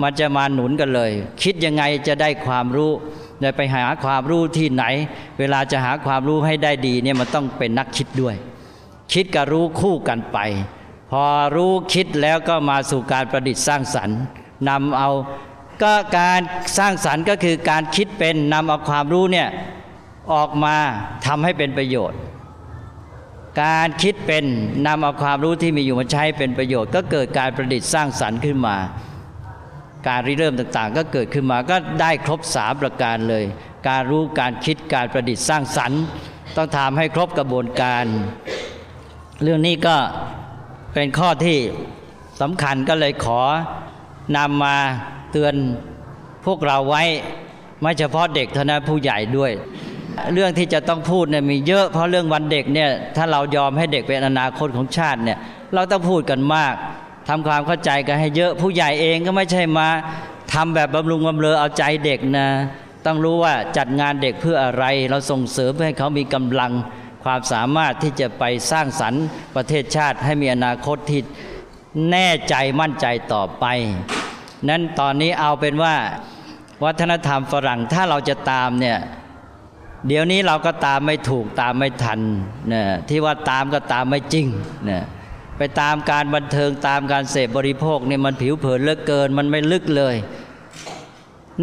มันจะมาหนุนกันเลย คิดยังไงจะได้ความรู้จะไปหาความรู้ที่ไหน เวลาจะหาความรู้ให้ได้ดีเนี่ยมันต้องเป็นนักคิดด้วย คิดกับรู้คู่กันไป พอรู้คิดแล้วก็มาสู่การประดิษฐ์สร้างสรรค์นำเอาก็การสร้างสรรค์ก็คือการคิดเป็นนำเอาความรู้เนี่ยออกมาทำให้เป็นประโยชน์ การคิดเป็นนำเอาความรู้ที่มีอยู่มาใช้เป็นประโยชน์ ก็เกิดการประดิษฐ์สร้างสรรค์ขึ้นมา การริเริ่มต่างๆ ก็เกิดขึ้นมาก็ได้ครบสามประการเลย การรู้การคิดการประดิษฐ์สร้างสรรค์ ต้องทำให้ครบกระบวนการ เรื่องนี้ก็เป็นข้อที่สำคัญก็เลยขอนำมาเตือนพวกเราไว้ ไม่เฉพาะเด็กเท่านั้นผู้ใหญ่ด้วย เรื่องที่จะต้องพูดเนี่ยมีเยอะเพราะเรื่องวันเด็กเนี่ยถ้าเรายอมให้เด็กเป็นอนาคตของชาติเนี่ยเราต้องพูดกันมากทำความเข้าใจกันให้เยอะผู้ใหญ่เองก็ไม่ใช่มาทำแบบบำรุงบำเรอเอาใจเด็กนะต้องรู้ว่าจัดงานเด็กเพื่ออะไร เราส่งเสริมเพื่อให้เขามีกำลัง ความสามารถที่จะไปสร้างสรรค์ประเทศชาติให้มีอนาคตที่แน่ใจมั่นใจต่อไป นั้นตอนนี้เอาเป็นว่าวัฒนธรรมฝรั่งถ้าเราจะตามเนี่ยเดี๋ยวนี้เราก็ตามไม่ถูกตามไม่ทันนะที่ว่าตามก็ตามไม่จริงนะไปตามการบันเทิงตามการเสพบริโภคเนี่ยมันผิวเผินเลือเกิน มันไม่ลึกเลย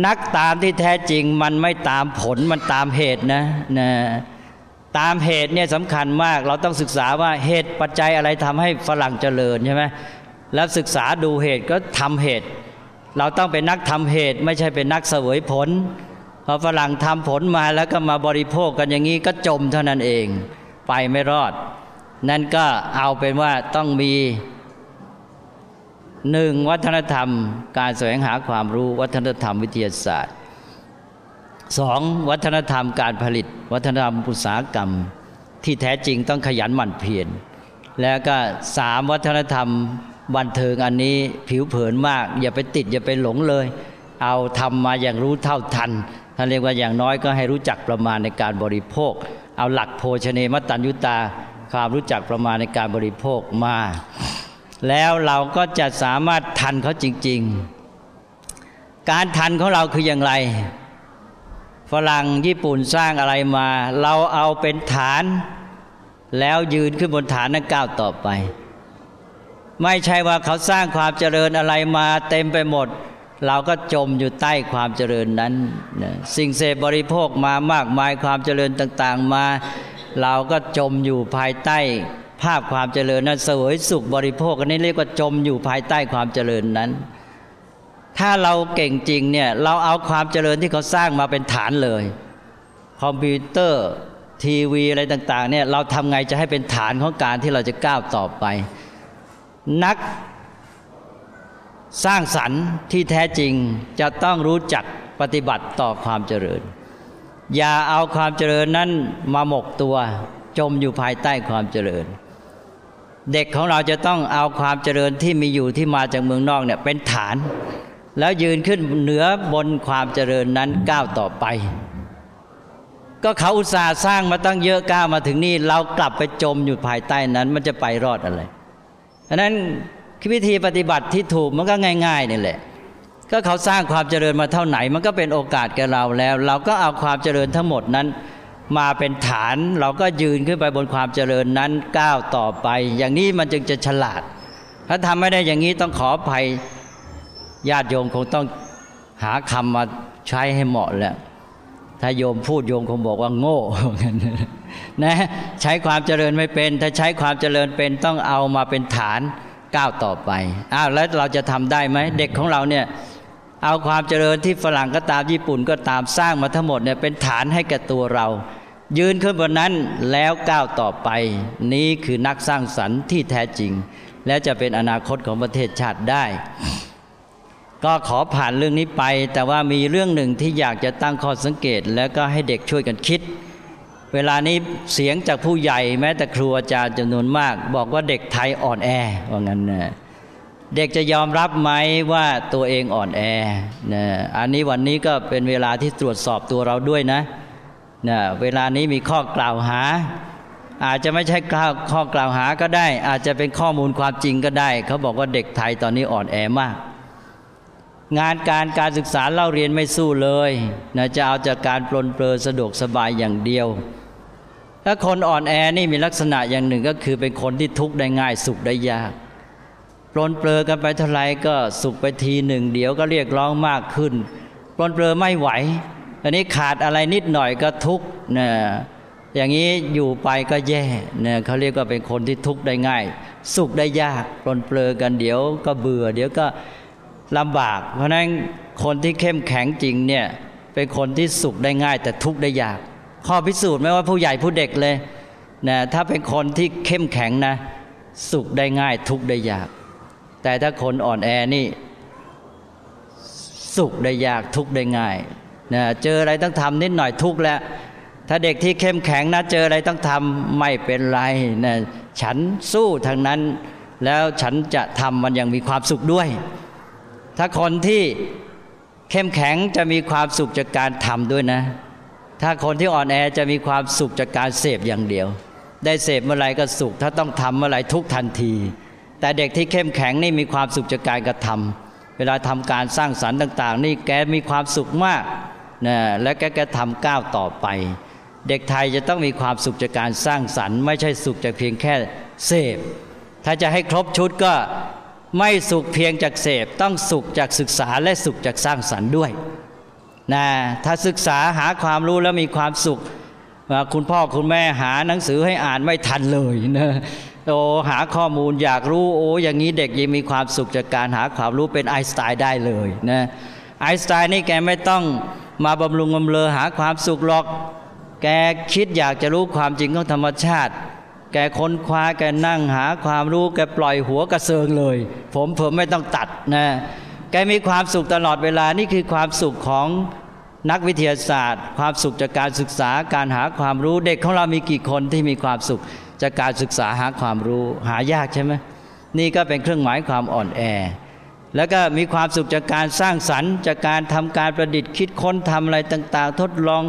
นักตามที่แท้จริงมันไม่ตามผลมันตามเหตุนะนะ ตามเหตุเนี่ยสำคัญมาก เราต้องศึกษาว่าเหตุปัจจัยอะไรทำให้ฝรั่งเจริญใช่ไหมแล้วศึกษาดูเหตุก็ทำเหตุ เราต้องเป็นนักทำเหตุ ไม่ใช่เป็นนักเสวยผลพอฝรั่งทำผลมาแล้วก็มาบริโภคกันอย่างนี้ก็จมเท่านั้นเองไปไม่รอด นั่นก็เอาเป็นว่าต้องมีหนึ่งวัฒนธรรม การแสวงหาความรู้วัฒนธรรมวิทยาศาสตร์ สองวัฒนธรรมการผลิต วัฒนธรรมอุตสาหกรรม ที่แท้จริงต้องขยันหมั่นเพียรแล้วก็สามวัฒนธรรมบันเทิงอันนี้ผิวเผินมาก อย่าไปติดอย่าไปหลงเลย เอาทำมาอย่างรู้เท่าทันท่านเรียกว่าอย่างน้อยก็ให้รู้จักประมาณในการบริโภค เอาหลักโภชเนมตัญยุตา ความรู้จักประมาณในการบริโภคมา แล้วเราก็จะสามารถทันเขาจริง ๆ การทันของเราคืออย่างไร ฝรั่งญี่ปุ่นสร้างอะไรมา เราเอาเป็นฐาน แล้วยืนขึ้นบนฐานนั้นก้าวต่อไป ไม่ใช่ว่าเขาสร้างความเจริญอะไรมาเต็มไปหมด เราก็จมอยู่ใต้ความเจริญนั้นสิ่งเสพบริโภคมามากมายความเจริญต่าง ๆ มา เราก็จมอยู่ภายใต้ภาพความเจริญนั้นเสวยสุขบริโภคอันนี้เรียกว่าจมอยู่ภายใต้ความเจริญนั้น ถ้าเราเก่งจริงเนี่ยเราเอาความเจริญที่เขาสร้างมาเป็นฐานเลย คอมพิวเตอร์ทีวีอะไรต่างๆเนี่ยเราทำไงจะให้เป็นฐานของการที่เราจะก้าวต่อไป นักสร้างสรรค์ที่แท้จริงจะต้องรู้จักปฏิบัติต่อความเจริญ อย่าเอาความเจริญนั้นมาหมกตัวจมอยู่ภายใต้ความเจริญ เด็กของเราจะต้องเอาความเจริญที่มีอยู่ที่มาจากเมืองนอกเนี่ยเป็นฐาน แล้วยืนขึ้นเหนือบนความเจริญนั้นก้าวต่อไป ก็เขาอุตส่าห์สร้างมาตั้งเยอะก้าวมาถึงนี่เรากลับไปจมอยู่ภายใต้นั้น มันจะไปรอดอะไรดังนั้นวิธีปฏิบัติที่ถูกมันก็ง่ายๆนี่แหละ ก็เขาสร้างความเจริญมาเท่าไหน มันก็เป็นโอกาสแก่เราแล้ว เราก็เอาความเจริญทั้งหมดนั้น มาเป็นฐานเราก็ยืนขึ้นไปบนความเจริญนั้นก้าวต่อไป อย่างนี้มันจึงจะฉลาด ถ้าทำไม่ได้อย่างนี้ต้องขออภัย ญาติโยมคงต้องหาคำมาใช้ให้เหมาะแหละถ้าโยมพูดโยมคงบอกว่าโง่นะใช้ความเจริญไม่เป็น ถ้าใช้ความเจริญเป็นต้องเอามาเป็นฐานก้าวต่อไปอ้าวแล้วเราจะทำได้ไหมเด็กของเราเนี่ยเอาความเจริญที่ฝรั่งก็ตามญี่ปุ่นก็ตามสร้างมาทั้งหมดเนี่ยเป็นฐานให้แก่ตัวเรา ยืนขึ้นบนนั้นแล้วก้าวต่อไป นี้คือนักสร้างสรรค์ที่แท้จริง และจะเป็นอนาคตของประเทศชาติได้ ก็ขอผ่านเรื่องนี้ไป แต่ว่ามีเรื่องหนึ่งที่อยากจะตั้งข้อสังเกต แล้วก็ให้เด็กช่วยกันคิด เวลานี้เสียงจากผู้ใหญ่แม้แต่ครูอาจารย์จำนวนมาก บอกว่าเด็กไทยอ่อนแอว่างั้นนะเด็กจะยอมรับไหมว่าตัวเองอ่อนแอนะอันนี้วันนี้ก็เป็นเวลาที่ตรวจสอบตัวเราด้วยนะนะเวลานี้มีข้อกล่าวหา อาจจะไม่ใช่ข้อกล่าวหาก็ได้ อาจจะเป็นข้อมูลความจริงก็ได้ เขาบอกว่าเด็กไทยตอนนี้อ่อนแอมาก งานการการศึกษาเล่าเรียนไม่สู้เลยนะจะเอาจากการปลนเปลือสะดวกสบายอย่างเดียว ถ้าคนอ่อนแอนี่มีลักษณะอย่างหนึ่งก็คือเป็นคนที่ทุกข์ได้ง่ายสุขได้ยากปลนเปลือกันไปเท่าไรก็สุขไปทีหนึ่ง เดี๋ยวก็เรียกร้องมากขึ้นปลนเปลือไม่ไหวอันนี้ขาดอะไรนิดหน่อยก็ทุกข์นะอย่างนี้อยู่ไปก็แย่เนี่ยเขาเรียกว่าเป็นคนที่ทุกข์ได้ง่าย สุขได้ยากปลนเปลือกันเดี๋ยวก็เบื่อ เดี๋ยวก็ ลำบาก เพราะนั้นคนที่เข้มแข็งจริงเนี่ยเป็นคนที่สุขได้ง่ายแต่ทุกข์ได้ยาก ข้อพิสูจน์ไม่ว่าผู้ใหญ่ผู้เด็กเลยนะถ้าเป็นคนที่เข้มแข็งนะ สุขได้ง่ายทุกข์ได้ยาก แต่ถ้าคนอ่อนแอนี่ สุขได้ยากทุกข์ได้ง่ายนะเจออะไรต้องทำนิดหน่อยทุกข์แล้วถ้าเด็กที่เข้มแข็งนะเจออะไรต้องทำไม่เป็นไรนะฉันสู้ทางนั้น แล้วฉันจะทำมันอยังมีความสุขด้วย ถ้าคนที่เข้มแข็งจะมีความสุขจากการทำด้วยนะ ถ้าคนที่อ่อนแอจะมีความสุขจากการเสพอย่างเดียว ได้เสพเมื่อไรก็สุข ถ้าต้องทำเมื่อไรทุกทันที แต่เด็กที่เข้มแข็งนี่มีความสุขจากการกระทำเวลาทำการสร้างสรรค์ต่าง ๆ นี่แกมีความสุขมากนะและแกแกทำก้าวต่อไป เด็กไทยจะต้องมีความสุขจากการสร้างสรรค์ ไม่ใช่สุขจากเพียงแค่เสพถ้าจะให้ครบชุดก็ ไม่สุขเพียงจากเสพต้องสุขจากศึกษาและสุขจากสร้างสรรค์ด้วยนะถ้าศึกษาหาความรู้แล้วมีความสุข คุณพ่อคุณแม่หาหนังสือให้อ่านไม่ทันเลยนะโอ้หาข้อมูลอยากรู้โอ้อย่างนี้เด็กยังมีความสุขจากการหาความรู้เป็นไอน์สไตน์ได้เลยนะไอน์สไตน์นี่แกไม่ต้องมาบำรุงบำเรอหาความสุขหรอก แกคิดอยากจะรู้ความจริงของธรรมชาติ แกค้นคว้าแกนั่งหาความรู้แกปล่อยหัวกระเซิงเลย ผมผมไม่ต้องตัดนะแกมีความสุขตลอดเวลานี่คือความสุขของนักวิทยาศาสตร์ ความสุขจากการศึกษาการหาความรู้เด็กของเรามีกี่คนที่มีความสุขจากการศึกษาหาความรู้หายากใช่ไหมนี่ก็เป็นเครื่องหมายความอ่อนแอ แล้วก็มีความสุขจากการสร้างสรรค์ จากการทำการประดิษฐ์คิดค้นทำอะไรต่าง ๆ ทดลอง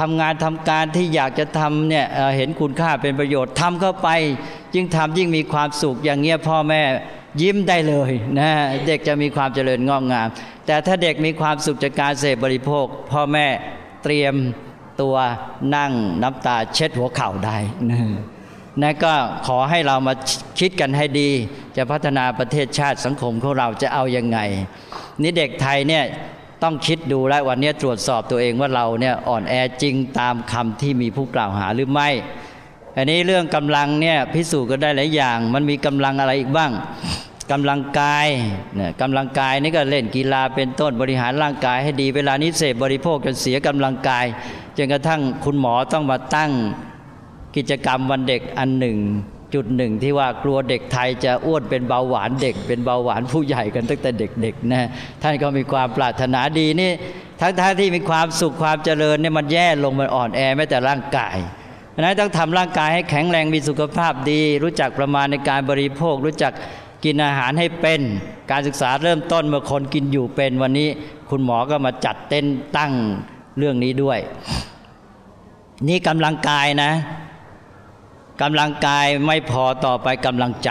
ทำงานทำการที่อยากจะทำเนี่ยเห็นคุณค่าเป็นประโยชน์ทำเข้าไป ยิ่งทำยิ่งมีความสุขอย่างเงี้ยพ่อแม่ยิ้มได้เลยนะเด็กจะมีความเจริญงอกงาม แต่ถ้าเด็กมีความสุขจากการเสพบริโภค พ่อแม่เตรียมตัวนั่งน้ำตาเช็ดหัวเข่าได้นะนั่ก็ขอให้เรามาคิดกันให้ดี จะพัฒนาประเทศชาติสังคมของเราจะเอาอยัางไง นี่เด็กไทยเนี่ย ต้องคิดดูแล้ววันนี้ตรวจสอบตัวเองว่าเราเนี่ยอ่อนแอจริงตามคำที่มีผู้กล่าวหาหรือไม่ อันนี้เรื่องกำลังเนี่ยพิสูจน์ก็ได้หลายอย่าง มันมีกำลังอะไรอีกบ้างกำลังกายเนี่ยกำลังกายนี่ก็เล่นกีฬาเป็นต้นบริหารร่างกายให้ดีเวลานี้เสพบริโภคจนเสียกำลังกายจนกระทั่งคุณหมอต้องมาตั้งกิจกรรมวันเด็กอันหนึ่ง จุดหนึ่งที่ว่ากลัวเด็กไทยจะอ้วนเป็นเบาหวานเด็ก เป็นเบาหวานผู้ใหญ่กันตั้งแต่เด็กๆนะท่านก็มีความปรารถนาดีนี่ทั้งท่าที่มีความสุขความเจริญเนี่ยมันแย่ลงมันอ่อนแอแม้แต่ร่างกายนั้นต้องทำร่างกายให้แข็งแรงมีสุขภาพดี รู้จักประมาณในการบริโภค รู้จักกินอาหารให้เป็น การศึกษาเริ่มต้นเมื่อคนกินอยู่เป็นวันนี้ คุณหมอก็มาจัดเต้นตั้งเรื่องนี้ด้วย นี่กำลังกายนะ กำลังกายไม่พอต่อไปกำลังใจ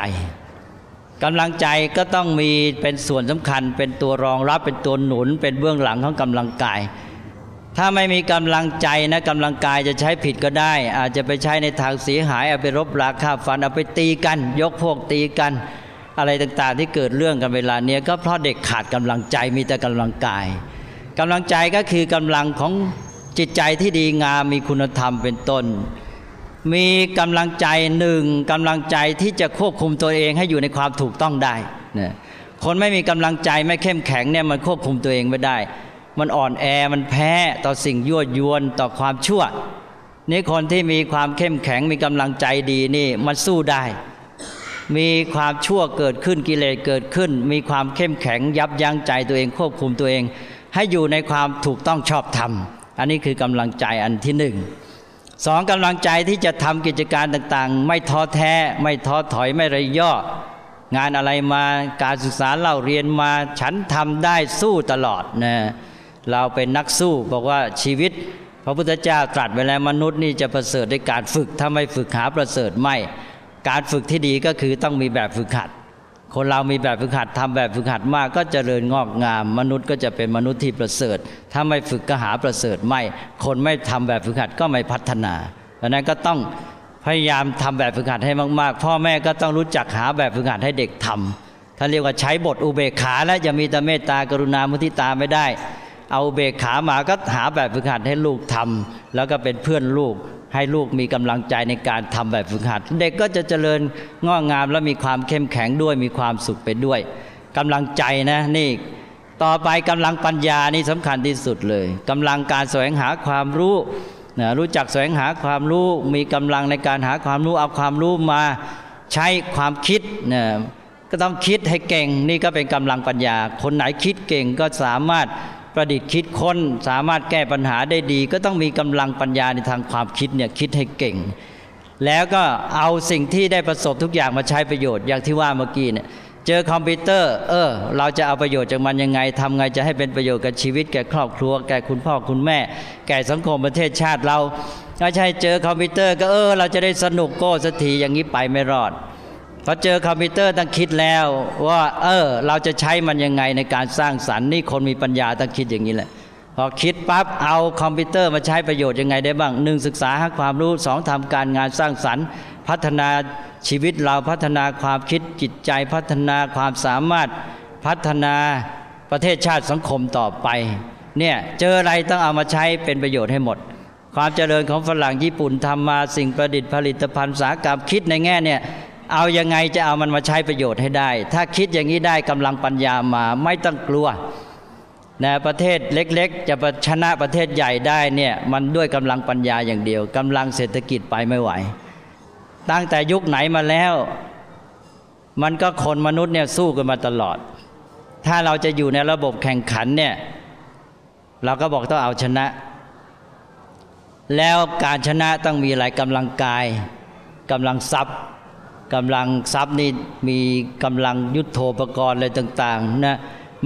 กำลังใจก็ต้องมีเป็นส่วนสำคัญ เป็นตัวรองรับเป็นตัวหนุน เป็นเบื้องหลังของกำลังกาย ถ้าไม่มีกำลังใจนะกำลังกายจะใช้ผิดก็ได้ อาจจะไปใช้ในทางเสียหายเอาไปรบราค่าฟันเอาไปตีกัน ยกพวกตีกัน อะไรต่างๆ ที่เกิดเรื่องกันเวลาเนี้ยก็เพราะเด็กขาดกำลังใจมีแต่กำลังกายกำลังใจก็คือกำลังของจิตใจที่ดีงามมีคุณธรรมเป็นต้น มีกำลังใจหนึ่งกำลังใจที่จะควบคุมตัวเองให้อยู่ในความถูกต้องได้นะคนไม่มีกำลังใจไม่เข้มแข็งเนี่ยมันควบคุมตัวเองไม่ได้ มันอ่อนแอมันแพ้ต่อสิ่งยั่วยวนต่อความชั่วนี่คนที่มีความเข้มแข็งมีกำลังใจดีนี่มันสู้ได้ มีความชั่วเกิดขึ้นกิเลสเกิดขึ้น มีความเข้มแข็งยับยั้งใจตัวเองควบคุมตัวเอง ให้อยู่ในความถูกต้องชอบธรรม อันนี้คือกำลังใจอันที่หนึ่ง สองกำลังใจที่จะทำกิจการต่างๆ ไม่ท้อแท้ ไม่ท้อถอยไม่ระย่องานอะไรมาการศึกษาเราเรียนมาฉันทำได้สู้ตลอดนะเราเป็นนักสู้บอกว่าชีวิต พระพุทธเจ้าตรัสไว้แล้วมนุษย์นี่จะประเสริฐด้วยการฝึกถ้าไม่ฝึกหาประเสริฐไม่ การฝึกที่ดีก็คือต้องมีแบบฝึกหัด คนเรามีแบบฝึกหัดทำแบบฝึกหัดมาก ก็เจริญงอกงาม มนุษย์ก็จะเป็นมนุษย์ที่ประเสริฐ ถ้าไม่ฝึกก็หาประเสริฐไม่ คนไม่ทำแบบฝึกหัดก็ไม่พัฒนาดังนั้นก็ต้องพยายามทำแบบฝึกหัดให้มาก ๆ พ่อแม่ก็ต้องรู้จักหาแบบฝึกหัดให้เด็กทำท่านเรียกว่าใช้บทอุเบกขาและจะมีแต่เมตตากรุณามุทิตาไม่ได้ เอาเบกขามาก็หาแบบฝึกหัดให้ลูกทำแล้วก็เป็นเพื่อนลูก ให้ลูกมีกำลังใจในการทำแบบฝึกหัด เด็กก็จะเจริญงอกงามและมีความเข้มแข็งด้วยมีความสุขไปด้วยกำลังใจนะนี่ต่อไปกำลังปัญญานี่สำคัญที่สุดเลยกำลังการแสวงหาความรู้นะรู้จักแสวงหาความรู้ มีกำลังในการหาความรู้เอาความรู้มาใช้ความคิดนะก็ต้องคิดให้เก่ง นี่ก็เป็นกำลังปัญญา คนไหนคิดเก่งก็สามารถ ประดิษฐ์คิดค้นสามารถแก้ปัญหาได้ดี ก็ต้องมีกำลังปัญญาในทางความคิดเนี่ยคิดให้เก่ง แล้วก็เอาสิ่งที่ได้ประสบทุกอย่างมาใช้ประโยชน์อย่างที่ว่าเมื่อกี้เนี่ยเจอคอมพิวเตอร์ เออ เราจะเอาประโยชน์จากมันยังไงทำไงจะให้เป็นประโยชน์กับชีวิตแก่ครอบครัว แก่คุณพ่อคุณแม่ แก่สังคมประเทศชาติเราไม่ใช่เจอคอมพิวเตอร์ก็เออ เราจะได้สนุกโก้สักทีอย่างนี้ไปไม่รอด อเจอคอมพิวเตอร์ต้องคิดแล้วว่าเออเราจะใช้มันยังไงในการสร้างสรรค์นี่คนมีปัญญาต้องคิดอย่างนี้แหละพอคิดปั๊บเอาคอมพิวเตอร์มาใช้ประโยชน์ยังไงได้บ้างหนึ่งศึกษาหาความรู้สองทำการงานสร้างสรรค์ พัฒนาชีวิตเราพัฒนาความคิดจิตใจพัฒนาความสามารถพัฒนาประเทศชาติสังคมต่อไปเนี่ยเจออะไรต้องเอามาใช้เป็นประโยชน์ให้หมด ความเจริญของฝรั่งญี่ปุ่นทำมาสิ่งประดิษฐ์ผลิตภัณฑ์สาหกรรมคิดในแง่เนี่ย เอายังไงจะเอามันมาใช้ประโยชน์ให้ได้ ถ้าคิดอย่างนี้ได้กำลังปัญญามาไม่ต้องกลัวนะประเทศเล็ก ๆ จะชนะประเทศใหญ่ได้เนี่ยมันด้วยกำลังปัญญาอย่างเดียวกำลังเศรษฐกิจไปไม่ไหว ตั้งแต่ยุคไหนมาแล้ว มันก็คนมนุษย์เนี่ยสู้กันมาตลอด ถ้าเราจะอยู่ในระบบแข่งขันเนี่ยเราก็บอกต้องเอาชนะ แล้วการชนะต้องมีหลายกำลังกายกำลังทรัพย์ กำลังทรัพย์นี่มีกำลังยุทโธปกรณ์อะไรต่างๆนะ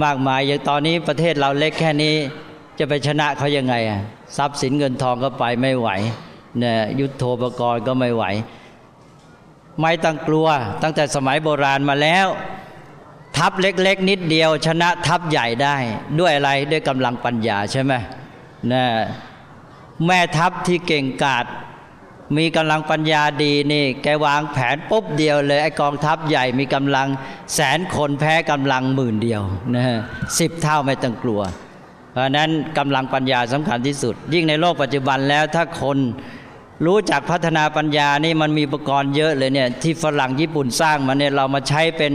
มากมายอย่างตอนนี้ประเทศเราเล็กแค่นี้จะไปชนะเขายังไงอะทรัพย์สินเงินทองก็ไปไม่ไหวเนี่ยยุทโธปกรณ์ก็ไม่ไหว ไม่ต้องกลัวตั้งแต่สมัยโบราณมาแล้ว ทัพเล็ก ๆ นิดเดียว ชนะทัพใหญ่ได้ ด้วยอะไรด้วยกำลังปัญญาใช่ไหมนะแม่ทัพที่เก่งกาจ มีกำลังปัญญาดีนี่แกวางแผนปุ๊บเดียวเลยไอกองทัพใหญ่มีกำลังแสนคนแพ้กำลังหมื่นเดียวนะฮะสิบเท่าไม่ต้องกลัว เพราะนั้นกำลังปัญญาสำคัญที่สุด ยิ่งในโลกปัจจุบันแล้วถ้าคนรู้จักพัฒนาปัญญานี่มันมีอุปกรณ์เยอะเลยเนี่ยที่ฝรั่งญี่ปุ่นสร้างมาเนี่ยเรามาใช้เป็น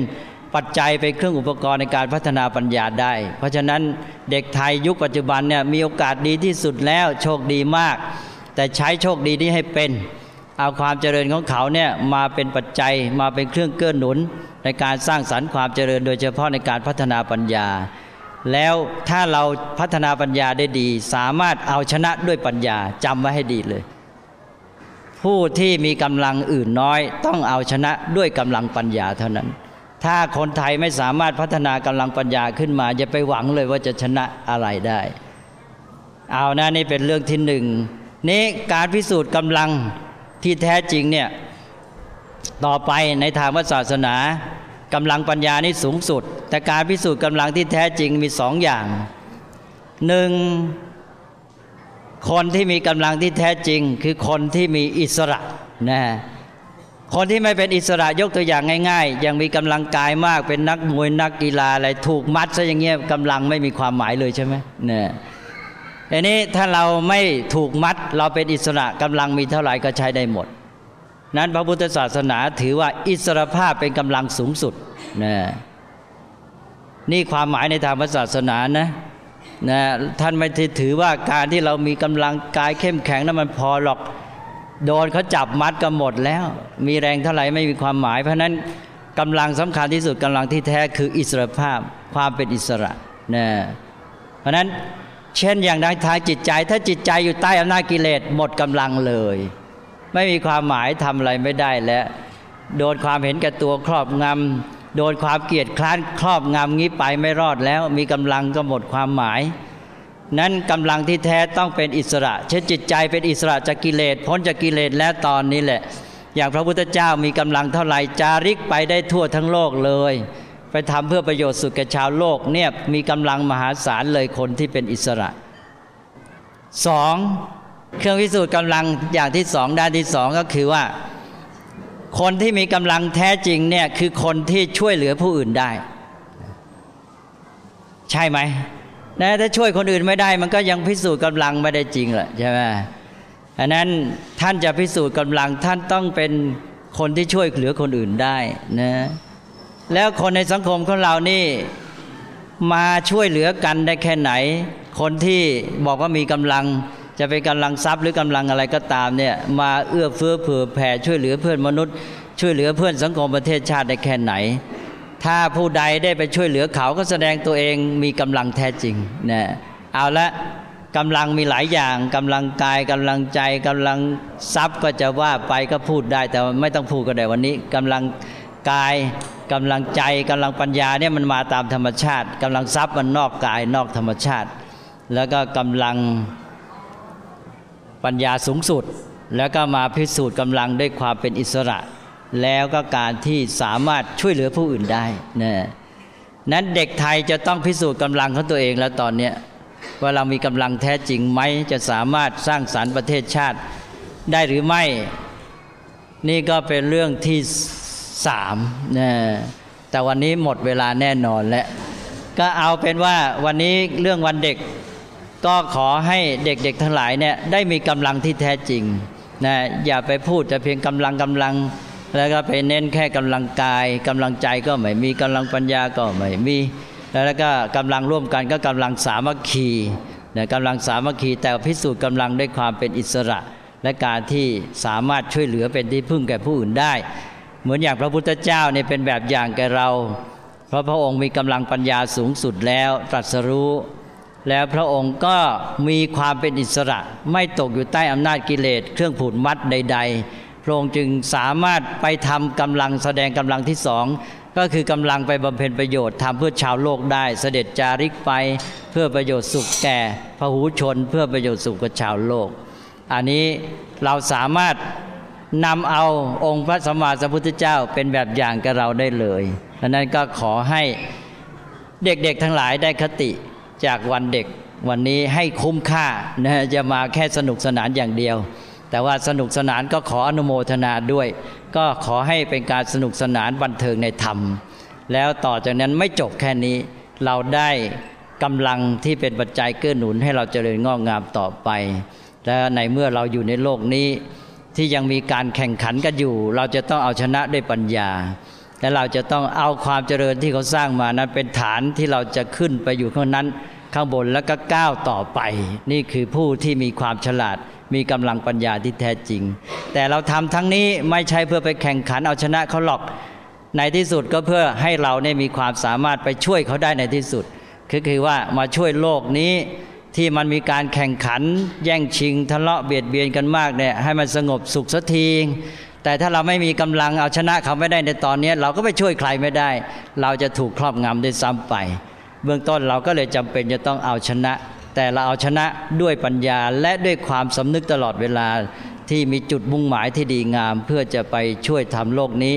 ปัจจัยเป็นเครื่องอุปกรณ์ในการพัฒนาปัญญาได้ เพราะฉะนั้นเด็กไทยยุคปัจจุบันเนี่ยมีโอกาสดีที่สุดแล้วโชคดีมาก แต่ใช้โชคดีนี้ให้เป็นเอาความเจริญของเขาเนี่ยมาเป็นปัจจัยมาเป็นเครื่องเกื้อหนุน ในการสร้างสรรค์ความเจริญโดยเฉพาะในการพัฒนาปัญญา แล้วถ้าเราพัฒนาปัญญาได้ดี สามารถเอาชนะด้วยปัญญาจำไว้ให้ดีเลย ผู้ที่มีกำลังอื่นน้อย ต้องเอาชนะด้วยกำลังปัญญาเท่านั้น ถ้าคนไทยไม่สามารถพัฒนากำลังปัญญาขึ้นมาอย่าไปหวังเลยว่าจะชนะอะไรได้ เอานะนี่เป็นเรื่องที่หนึ่ง นี้การพิสูจน์กำลังที่แท้จริงเนี่ยต่อไปในทางวัศาสนากำลังปัญญานี่สูงสุด แต่การพิสูจน์กำลังที่แท้จริงมีสองอย่างหนึ่งคนที่มีกำลังที่แท้จริง คือคนที่มีอิสระนะคนที่ไม่เป็นอิสระยกตัวอย่างง่าย ๆ ยังมีกำลังกายมากเป็นนักมวยนักกีฬาอะไรถูกมัดซะอย่างเงี้ยกำลังไม่มีความหมายเลยใช่ไหมเนี่ย อันนี้ถ้าเราไม่ถูกมัดเราเป็นอิสระกำลังมีเท่าไหร่ก็ใช้ได้หมด นั้นพระพุทธศาสนาถือว่าอิสรภาพเป็นกำลังสูงสุดนะนี่ความหมายในทางศาสนานะนะท่านไม่ถือว่าการที่เรามีกำลังกายเข้มแข็งนั้นมันพอหรอกโดนเขาจับมัดก็หมดแล้ว มีแรงเท่าไหร่ไม่มีความหมาย เพราะนั้นกำลังสำคัญที่สุดกำลังที่แท้คืออิสรภาพความเป็นอิสระนะเพราะนั้น เช่นอย่างทางจิตใจ ถ้าจิตใจอยู่ใต้อำนาจกิเลสหมดกำลังเลย ไม่มีความหมายทำอะไรไม่ได้แล้วโดนความเห็นแก่ตัวครอบงำโดนความเกลียดคร้านครอบงำงี้ไปไม่รอดแล้ว มีกำลังก็หมดความหมาย นั้นกำลังที่แท้ต้องเป็นอิสระ เช่นจิตใจเป็นอิสระจากกิเลสพ้นจากกิเลสแล้วตอนนี้แหละ อย่างพระพุทธเจ้ามีกำลังเท่าไหร่จาริกไปได้ทั่วทั้งโลกเลย ไปทำเพื่อประโยชน์สุขแก่ชาวโลกเนี่ยมีกำลังมหาศาลเลยคนที่เป็นอิสระสองเครื่องพิสูจน์กำลังอย่างที่สองด้านที่สองก็คือว่า คนที่มีกำลังแท้จริงเนี่ยคือคนที่ช่วยเหลือผู้อื่นได้ ใช่ไหมนะถ้าช่วยคนอื่นไม่ได้ มันก็ยังพิสูจน์กำลังไม่ได้จริงแหละใช่ไหมอันนั้นท่านจะพิสูจน์กำลังท่านต้องเป็นคนที่ช่วยเหลือคนอื่นได้นะ แล้วคนในสังคมของเรานี่มาช่วยเหลือกันได้แค่ไหน คนที่บอกว่ามีกำลังจะเป็นกำลังทรัพย์หรือกำลังอะไรก็ตามเนี่ยมาเอื้อเฟื้อเผื่อแผ่ช่วยเหลือเพื่อนมนุษย์ ช่วยเหลือเพื่อนสังคมประเทศชาติได้แค่ไหน ถ้าผู้ใดได้ไปช่วยเหลือเขาก็แสดงตัวเองมีกำลังแท้จริงนะเอาละกำลังมีหลายอย่างกำลังกายกำลังใจกำลังทรัพย์ก็จะว่าไปก็พูดได้ แต่ไม่ต้องพูดก็ได้วันนี้กำลังกาย กำลังใจกำลังปัญญาเนี่ยมันมาตามธรรมชาติกำลังทรัพย์มันนอกกายนอกธรรมชาติ แล้วก็กำลังปัญญาสูงสุด แล้วก็มาพิสูจน์กำลังด้วยความเป็นอิสระ แล้วก็การที่สามารถช่วยเหลือผู้อื่นได้นะนั้นเด็กไทยจะต้องพิสูจน์กำลังของตัวเองแล้วตอนเนี้ว่าเรามีกำลังแท้จริงไหมจะสามารถสร้างสารรค์ประเทศชาติได้หรือไม่ นี่ก็เป็นเรื่องที่ สามนะแต่วันนี้หมดเวลาแน่นอนแล้วก็เอาเป็นว่าวันนี้เรื่องวันเด็กก็ขอให้เด็กๆทั้งหลายเนี่ยได้มีกำลังที่แท้จริงนะอย่าไปพูดจะเพียงกำลังกำลัง แล้วก็ไปเน้นแค่กำลังกายกำลังใจก็ไม่มีกำลังปัญญาก็ไม่มี แล้วก็กำลังร่วมกันก็กำลังสามัคคีนะกำลังสามัคคีแต่พิสูจน์กำลังด้วยความเป็นอิสระ และการที่สามารถช่วยเหลือเป็นที่พึ่งแก่ผู้อื่นได้ เหมือนอย่างพระพุทธเจ้าเนี่ยเป็นแบบอย่างแก่เรา เพราะพระองค์มีกำลังปัญญาสูงสุดแล้วตรัสรู้ แล้วพระองค์ก็มีความเป็นอิสระ ไม่ตกอยู่ใต้อำนาจกิเลสเครื่องผูดมัดใด ๆ พระองค์จึงสามารถไปทำกำลังแสดงกำลังที่สองก็คือกำลังไปบำเพ็ญประโยชน์ทำเพื่อชาวโลกได้ เสด็จจาริกไปเพื่อประโยชน์สุขแก่พหูชน เพื่อประโยชน์สุขกับชาวโลก อันนี้เราสามารถ นำเอาองค์พระสัมมาสัมพุทธเจ้าเป็นแบบอย่างกับเราได้เลยดังนั้นก็ขอให้เด็กๆทั้งหลายได้คติจากวันเด็กวันนี้ให้คุ้มค่านะจะมาแค่สนุกสนานอย่างเดียว แต่ว่าสนุกสนานก็ขออนุโมทนาด้วย ก็ขอให้เป็นการสนุกสนานบันเทิงในธรรม แล้วต่อจากนั้นไม่จบแค่นี้เราได้กำลังที่เป็นปัจจัยเกื้อหนุนให้เราเจริญงอกงามต่อไป และในเมื่อเราอยู่ในโลกนี้ ที่ยังมีการแข่งขันกันอยู่ เราจะต้องเอาชนะด้วยปัญญา และเราจะต้องเอาความเจริญที่เขาสร้างมานั้นเป็นฐานที่เราจะขึ้นไปอยู่ข้างนั้น ข้างบนแล้วก็ก้าวต่อไป นี่คือผู้ที่มีความฉลาด มีกำลังปัญญาที่แท้จริง แต่เราทำทั้งนี้ไม่ใช่เพื่อไปแข่งขันเอาชนะเขาหรอกในที่สุดก็เพื่อให้เราเนี่ยมีความสามารถไปช่วยเขาได้ในที่สุด คือคือว่ามาช่วยโลกนี้ ที่มันมีการแข่งขัน แย่งชิงทะเลาะเบียดเบียนกันมากเนี่ยให้มันสงบสุขสักทีแต่ถ้าเราไม่มีกำลังเอาชนะเขาไม่ได้ในตอนนี้ เราก็ไปช่วยใครไม่ได้ เราจะถูกครอบงำด้วยซ้ำไป เบื้องต้นเราก็เลยจำเป็นจะต้องเอาชนะ แต่เราเอาชนะด้วยปัญญาและด้วยความสำนึกตลอดเวลาที่มีจุดมุ่งหมายที่ดีงาม เพื่อจะไปช่วยทำโลกนี้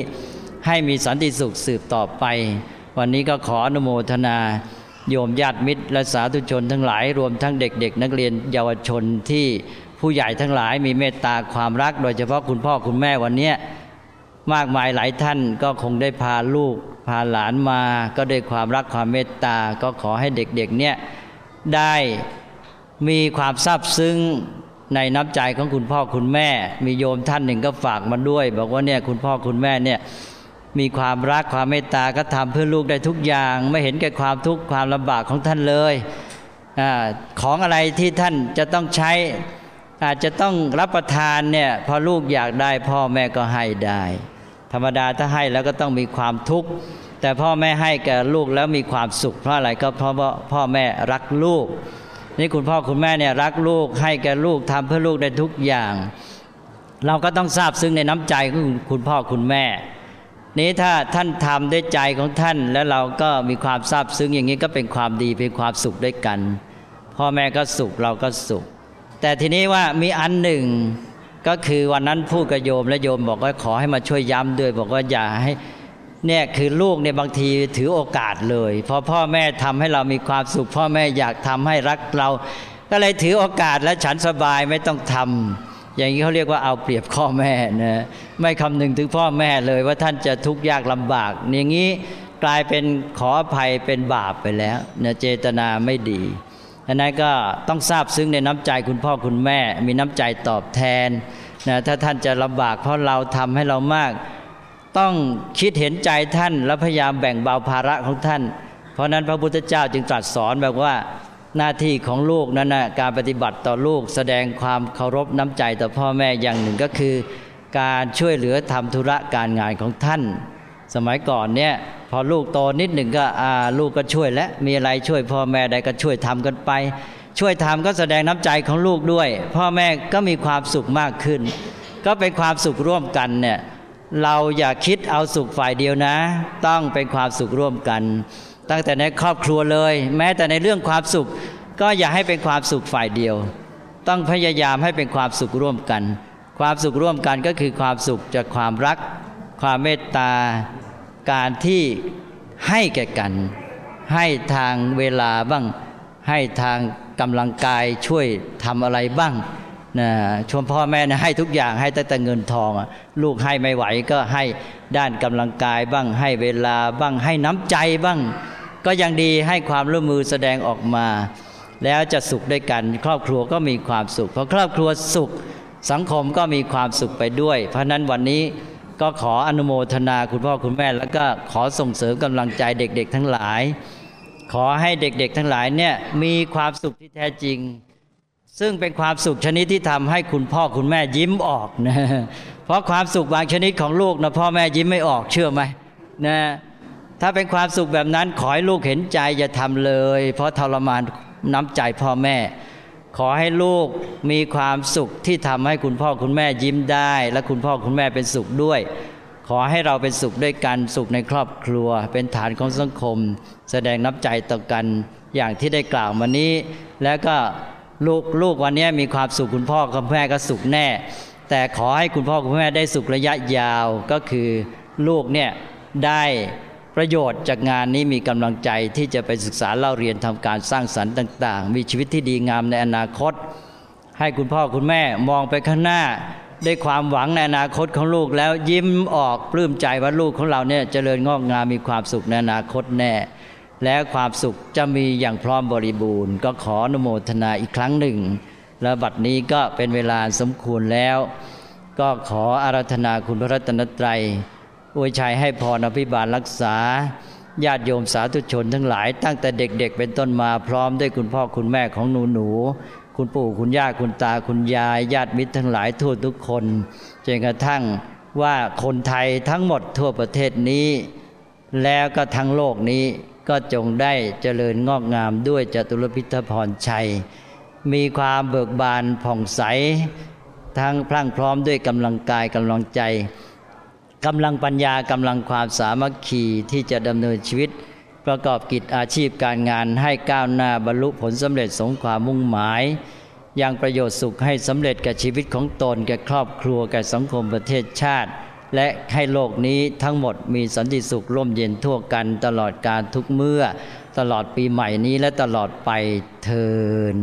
ให้มีสันติสุขสืบต่อไป วันนี้ก็ขออนุโมทนา โยมญาติมิตรและสาธุชนทั้งหลายรวมทั้งเด็ก ๆ นักเรียนเยาวชนที่ผู้ใหญ่ทั้งหลายมีเมตตาความรัก โดยเฉพาะคุณพ่อคุณแม่วันนี้มากมายหลายท่านก็คงได้พาลูก พาหลานมาก็ด้วยความรักความเมตตาก็ขอให้เด็กๆเนี่ยได้มีความซาบซึ้งในน้ำใจของคุณพ่อคุณแม่ มีโยมท่านหนึ่งก็ฝากมาด้วย บอกว่าเนี่ยคุณพ่อคุณแม่เนี่ย มีความรักความเมตตาก็ทำเพื่อลูกได้ทุกอย่าง ไม่เห็นแก่ความทุกข์ความลำบากของท่านเลยอของอะไรที่ท่านจะต้องใช้ อาจจะต้องรับประทานเนี่ยพอลูกอยากได้พ่อแม่ก็ให้ได้ ธรรมดาถ้าให้แล้วก็ต้องมีความทุกข์แต่พ่อแม่ให้แก่ลูกแล้วมีความสุขเพราะอะไรก็เพราะว่าพ่อแม่รักลูก นี่คุณพ่อคุณแม่เนี่ยรักลูกให้แก่ลูกทำเพื่อลูกได้ทุกอย่าง เราก็ต้องทราบซึ้งในน้ำใจของคุณพ่อคุณแม่ นี้ถ้าท่านทำด้วยใจของท่าน แล้วเราก็มีความทราบซึ้งอย่างนี้ก็เป็นความดีเป็นความสุขด้วยกัน พ่อแม่ก็สุขเราก็สุข แต่ทีนี้ว่ามีอันหนึ่งก็คือวันนั้นพูดกับโยมและโยมบอกว่าขอให้มาช่วยย้ำด้วย บอกว่าอย่าให้เนี่ยคือลูกเนี่ยบางทีถือโอกาสเลยพอพ่อแม่ทำให้เรามีความสุข พ่อแม่อยากทำให้รักเรา ก็เลยถือโอกาสและฉันสบายไม่ต้องทำ อย่างนี้เขาเรียกว่าเอาเปรียบพ่อแม่นะไม่คำนึงถึงพ่อแม่เลยว่าท่านจะทุกข์ยากลำบาก อย่างนี้กลายเป็นขออภัยเป็นบาปไปแล้วนะเจตนาไม่ดีอันนั้นก็ต้องทราบซึ้งในน้ำใจคุณพ่อคุณแม่ มีน้ำใจตอบแทนนะถ้าท่านจะลำบากเพราะเราทำให้เรามาก ต้องคิดเห็นใจท่านและพยายามแบ่งเบาภาระของท่าน เพราะนั้นพระพุทธเจ้าจึงตรัสสอนแบบว่า หน้าที่ของลูกนั้นนะการปฏิบัติต่อลูกแสดงความเคารพน้ำใจต่อพ่อแม่อย่างหนึ่งก็คือ การช่วยเหลือทำธุระการงานของท่าน สมัยก่อนเนี่ยพอลูกโตนิดหนึ่งก็อาลูกก็ช่วยและมีอะไรช่วยพ่อแม่ใดก็ช่วยทำกันไป ช่วยทำก็แสดงน้ำใจของลูกด้วย พ่อแม่ก็มีความสุขมากขึ้น ก็เป็นความสุขร่วมกันเนี่ยเราอย่าคิดเอาสุขฝ่ายเดียวนะ ต้องเป็นความสุขร่วมกัน ตั้งแต่ในครอบครัวเลย แม้แต่ในเรื่องความสุข ก็อย่าให้เป็นความสุขฝ่ายเดียว ต้องพยายามให้เป็นความสุขร่วมกัน ความสุขร่วมกันก็คือความสุขจากความรัก ความเมตตา การที่ให้แก่กัน ให้ทางเวลาบ้าง ให้ทางกำลังกายช่วยทำอะไรบ้าง นะชมพ่อแม่นะให้ทุกอย่างให้แต่แต่เงินทองลูกให้ไม่ไหวก็ให้ด้านกำลังกายบ้างให้เวลาบ้างให้น้ำใจบ้าง ก็ยังดีให้ความร่วมมือแสดงออกมา แล้วจะสุขด้วยกัน ครอบครัวก็มีความสุขพอครอบครัวสุข สังคมก็มีความสุขไปด้วย เพราะนั้นวันนี้ก็ขออนุโมทนาคุณพ่อคุณแม่ แล้วก็ขอส่งเสริมกำลังใจเด็ก ๆ ทั้งหลาย ขอให้เด็ก ๆ ทั้งหลายเนี่ยมีความสุขที่แท้จริง ซึ่งเป็นความสุขชนิดที่ทำให้คุณพ่อคุณแม่ยิ้มออกนะเพราะความสุขบางชนิดของลูกนะพ่อแม่ยิ้มไม่ออกเชื่อไหมนะถ้าเป็นความสุขแบบนั้นขอให้ลูกเห็นใจอย่าทำเลย เพราะทรมานน้ำใจพ่อแม่ ขอให้ลูกมีความสุขที่ทำให้คุณพ่อคุณแม่ยิ้มได้ และคุณพ่อคุณแม่เป็นสุขด้วย ขอให้เราเป็นสุขด้วยกันสุขในครอบครัว เป็นฐานของสังคม แสดงน้ำใจต่อกันอย่างที่ได้กล่าวมานี้ แล้วก็ ลูกลูกวันนี้มีความสุขคุณพ่อคุณแม่ก็สุขแน่ แต่ขอให้คุณพ่อคุณแม่ได้สุขระยะยาวก็คือลูกเนี่ยได้ประโยชน์จากงานนี้มีกำลังใจที่จะไปศึกษาเล่าเรียนทำการสร้างสรรค์ต่าง ๆ มีชีวิตที่ดีงามในอนาคต ให้คุณพ่อคุณแม่มองไปข้างหน้าได้ความหวังในอนาคตของลูกแล้วยิ้มออกปลื้มใจว่าลูกของเราเนี่ยเจริญงอกงามมีความสุขในอนาคตแน่ และความสุขจะมีอย่างพร้อมบริบูรณ์ ก็ขออนุโมทนาอีกครั้งหนึ่ง และบัดนี้ก็เป็นเวลาสมควรแล้ว ก็ขออาราธนาคุณพระรัตนตรัยอวยชัยให้พรอภิบาลรักษาญาติโยมสาธุชนทั้งหลาย ตั้งแต่เด็กๆ เป็นต้นมาพร้อมด้วยคุณพ่อคุณแม่ของหนูหนูคุณปู่คุณย่าคุณตาคุณยายญาติมิตรทั้งหลายทั่วทุกคนจนกระทั่งว่าคนไทยทั้งหมดทั่วประเทศนี้ แล้วก็ทั้งโลกนี้ ก็จงได้เจริญงอกงามด้วยจตุรพิทพรชัย มีความเบิกบานผ่องใส ทั้งพรั่งพร้อมด้วยกำลังกายกำลังใจกำลังปัญญากำลังความสามัคคีที่จะดำเนินชีวิต ประกอบกิจอาชีพการงานให้ก้าวหน้าบรรลุผลสำเร็จสงความมุ่งหมายยังประโยชน์สุขให้สำเร็จแก่ชีวิตของตนแก่ครอบครัวแก่สังคมประเทศชาติ และให้โลกนี้ทั้งหมดมีสันติสุขร่มเย็นทั่วกันตลอดการทุกเมื่อ ตลอดปีใหม่นี้และตลอดไปเทิน